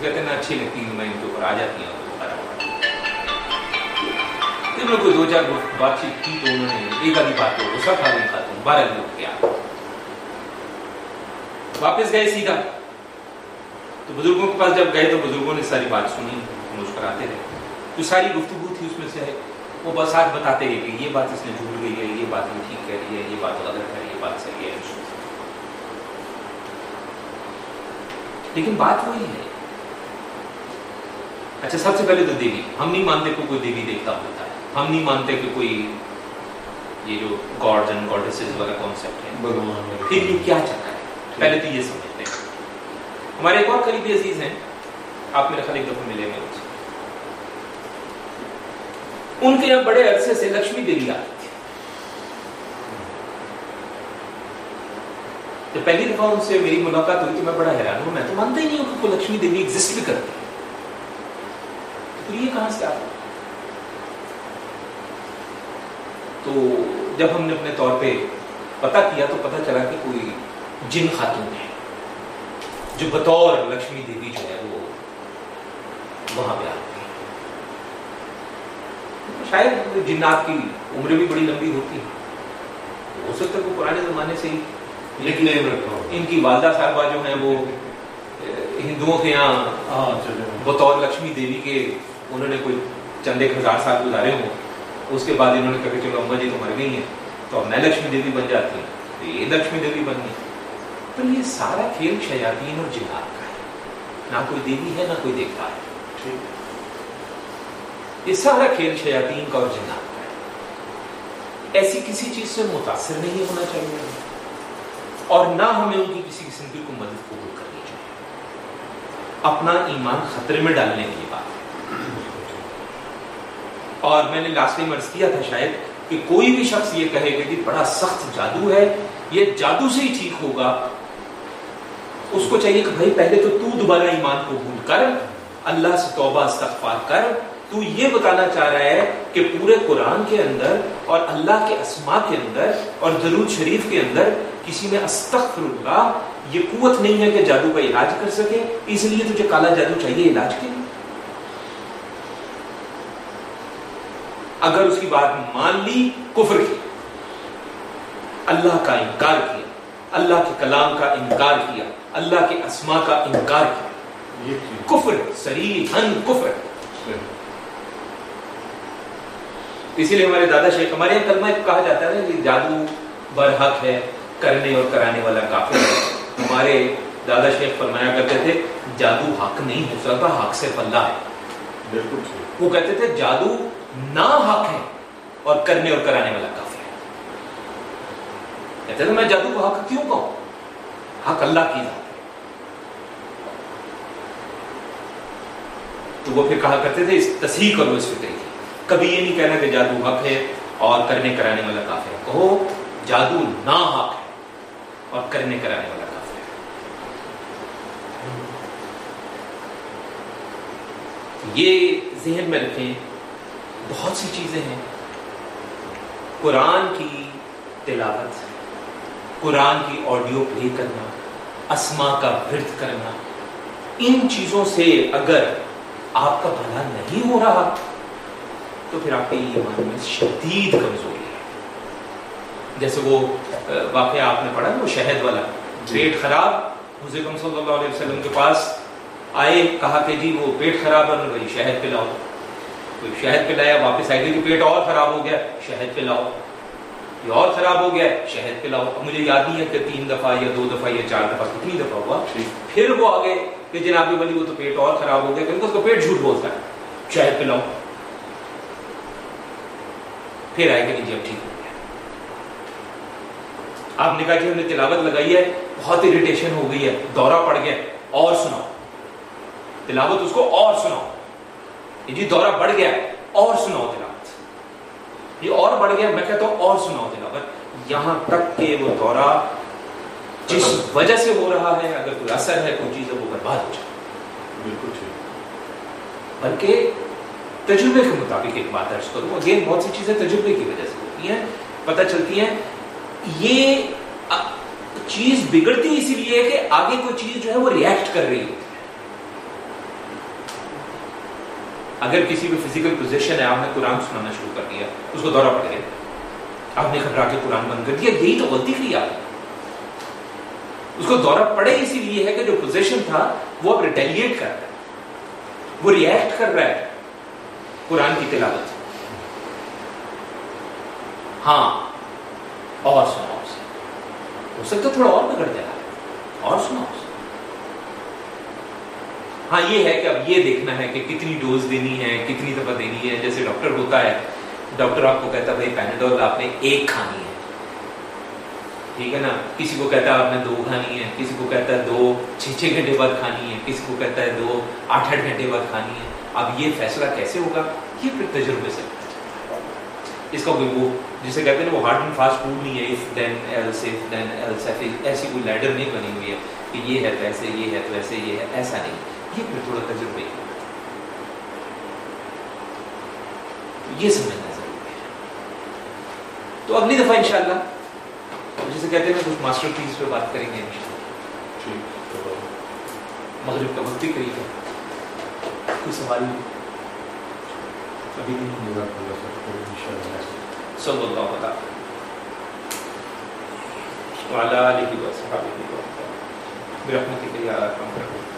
کہتے ہیں نا، اچھی لگتی ہیں میں ان کے اوپر آ جاتی ہوں، ان لوگ کوئی دو چار بات چیت کی تو انہوں نے ایک آدھی بات کو غصہ کھا گئی خاتون، بارہ لوگ کیا۔ واپس گئے سیدھا۔ تو بزرگوں کے پاس جب گئے تو بزرگوں نے ساری بات سنی، مسکراتے رہے۔ جو ساری گفتگو تھی اس میں سے وہ بس آج بتاتے رہے کہ یہ بات اس نے جھول گئی ہے، یہ بات یہ ٹھیک کہہ رہی ہے، یہ بات غلط ہے، یہ بات صحیح ہے۔ لیکن بات وہی ہے۔ اچھا سب سے پہلے تو دیوی۔ ہم نہیں مانتے کہ کوئی دیوی دیوتا ہوتا ہے۔ ہم نہیں مانتے کہ کوئی یہ جو گاڈز اینڈ گاڈیسز والا کانسیپٹ ہے۔ پھر یہ کیا رہا ہے؟ پہلے تو یہ سمجھتے ہیں۔ ہمارے ایک اور قریبی عزیز ہیں۔ آپ میرے خیال ایک دفعہ ملے سے۔ ان کے یہاں بڑے عرصے سے لکشمی دیوی آتی تھی جب پہلی دفعہ ان سے میری ملاقات ہوئی تو میں بڑا حیران ہوں، میں تو مانتا ہی نہیں ہوں کہ کوئی لکشمی دیوی ایگزسٹ بھی کرتی تو یہ کہاں سے آتا؟ تو جب ہم نے اپنے طور پہ پتا کیا تو پتا چلا کہ کوئی جن خاتون ہے جو بطور لکشمی دیوی جو ہے وہ وہاں پہ آتی ہے شاید جنات کی عمر بھی بڑی لمبی ہوتی ہے ہو سکتا ہے وہ پرانے زمانے سے ہی لیکن ان کی والدہ صاحبہ جو ہیں وہ ہندوؤں کے یہاں ہاں، بطور لکشمی دیوی کے انہوں نے کوئی چند ایک ہزار سال گزارے ہوں اس کے بعد انہوں نے کہا کہ چلو اما جی تو مر گئی ہیں تو اب میں لکشمی دیوی بن جاتی ہوں۔ تو یہ لکشمی دیوی بن گئی۔ تو یہ سارا کھیل شیاطین اور جنات کا ہے۔ نہ کوئی دیوی ہے نہ کوئی دیکھتا ہے۔ یہ سارا کھیل شیاطین کا اور جنات کا ہے۔ ایسی کسی چیز سے متاثر نہیں ہونا چاہیے۔ اور نہ ہمیں ان کی کسی قسم کی کو مدد قبول کرنی چاہیے۔ اپنا ایمان خطرے میں ڈالنے کی بات۔ اور میں نے لاسٹ ٹائم عرض کیا تھا شاید کہ کوئی بھی شخص یہ کہے گا کہ جی بڑا سخت جادو ہے، یہ جادو سے ہی ٹھیک ہوگا۔ اس کو چاہیے کہ بھائی پہلے تو تو دوبارہ ایمان کو بھول کر، اللہ سے توبہ استغفار کر تو یہ بتانا چاہ رہا ہے کہ پورے قرآن کے اندر اور اللہ کے اسما کے اندر اور درود شریف کے اندر کسی میں استغفر اللہ یہ قوت نہیں ہے کہ جادو کا علاج کر سکے اس لیے تجھے کالا جادو چاہیے علاج کے لیے۔ اگر اس کی بات مان لی کفر کی۔ اللہ کا انکار کیا اللہ کے کلام کا انکار کیا اللہ کے اسما کا انکار کیا۔ کفر سری ہن کفر۔ اسی لیے ہمارے دادا شیخ ہمارے یہاں کلمہ کہا جاتا ہے کہ جادو برحق ہے کرنے اور کرانے والا کافر ہے۔ ہمارے دادا شیخ فرمایا کرتے تھے جادو حق نہیں ہو سکتا حق سے پلہ ہے۔ بالکل وہ کہتے تھے جادو نہ حق ہے اور کرنے اور کرانے والا کافر ہے۔ کہتے تھے میں جادو کو حق کیوں کہوں؟ حق اللہ کی ذات تو وہ پھر کہا کرتے تھے اس تصحیح کرو اس فکر کی۔ کبھی یہ نہیں کہنا کہ جادو حق ہے اور کرنے کرانے والا کافر ہے۔ کہو جادو نہ حق ہے اور کرنے کرانے والا کافر ہے۔ یہ ذہن میں رکھیں، بہت سی چیزیں ہیں۔ قرآن کی تلاوت، قرآن کی آڈیو پلے کرنا اسما کا ورد کرنا، ان چیزوں سے اگر آپ کا بھلا نہیں ہو رہا تو پھر آپ کے ایمان میں شدید کمزوری ہے۔ جیسے وہ واقعہ آپ نے پڑھا وہ شہد والا پیٹ خراب حضرت صلی اللہ علیہ وسلم کے پاس آئے کہا کہ جی وہ پیٹ خراب ہے بھائی شہد پلاؤ۔ تو شہد پلایا واپس آئے کہ پیٹ اور خراب ہو گیا شہد پلاؤ۔ یہ اور خراب ہو گیا شہد پلاؤ۔ مجھے یاد نہیں ہے کہ تین دفعہ یا دو دفعہ یا چار دفعہ کتنی دفعہ ہوا۔ پھر وہ آگے کہ جناب ولی وہ تو پیٹ اور خراب ہو گیا کیونکہ اس کا پیٹ جھوٹ بولتا ہے شہد پلاؤ۔ پھر آئے کہ نہیں جی اب ٹھیک ہو گیا۔ آپ نے کہا کہ ہم نے تلاوت لگائی ہے بہت اریٹیشن ہو گئی ہے دورہ پڑ گیا اور سناؤ۔ تلاوت اس کو اور سناؤ۔ جی دورہ بڑھ گیا اور سناؤ تلاوت۔ یہ اور بڑھ گیا میں کہتا ہوں اور سناؤ تلاوت۔ یہاں تک کہ وہ دورہ جس وجہ سے ہو رہا ہے اگر کوئی اثر ہے کوئی چیز ہے وہ برباد ہو جائے۔ بالکل بلکہ تجربے کے مطابق ایک بات عرض کروں۔ اگین بہت سی چیزیں تجربے کی وجہ سے ہوتی ہیں، پتہ چلتی ہیں۔ یہ چیز بگڑتی اسی لیے کہ آگے کوئی چیز جو ہے وہ ریئیکٹ کر رہی ہوتی ہے۔ اگر کسی بھی فزیکل پوزیشن ہے، آپ نے قرآن سنانا شروع کر دیا، اس کو دورہ پڑ گیا آپ نے گھبرا کے قرآن بند کر دیا، یہی تو غلطی کی آپ اس کو دورہ پڑے اسی لیے ہے کہ جو پوزیشن تھا، وہ اب ریٹیلیٹ کر رہا ہے۔ وہ ریئیکٹ کر رہا ہے۔ قرآن کی تلاوت۔ ہاں اور سناؤ اسے۔ ہو سکتا تھوڑا اور بگڑ جائے۔ اور سناؤ اسے۔ ہاں یہ ہے کہ اب یہ دیکھنا ہے کہ کتنی ڈوز دینی ہے، کتنی دفعہ دینی ہے۔ جیسے ڈاکٹر ہوتا ہے، ڈاکٹر آپ کو کہتا ہے، بھائی پیناڈول آپ نے ایک کھانی ہے۔ ٹھیک ہے نا؟ کسی کو کہتا ہے، آپ نے دو کھانی ہے۔ کسی کو کہتا ہے، دو چھ چھ گھنٹے بعد کھانی ہے۔ کسی کو کہتا ہے، دو آٹھ آٹھ گھنٹے بعد کھانی ہے۔ اب یہ فیصلہ کیسے ہوگا؟ یہ پھر تجربے سے۔ اس کا کوئی وہ جسے کہتے ہیں وہ ہارڈ اینڈ فاسٹ فوڈ نہیں ہے if then else if then else ایسی کوئی لیڈر نہیں بنی ہوئی ہے کہ یہ ہے تو ایسے یہ ہے تو ایسے یہ ہے، ایسا نہیں۔ یہ پھر تھوڑا تجربے۔ کی یہ سمجھنا ضروری ہے۔ تو اگلی دفعہ انشاءاللہ جسے کہتے ہیں کچھ ماسٹر پیس پہ بات کریں گے انشاءاللہ۔ جی، مغرب کا وقت بھی قریب ہے۔ کوئی سوال ابھی نہیں صلی اللہ علیہ وعلى آله وصحبه برحمتك يا أرحم الراحمين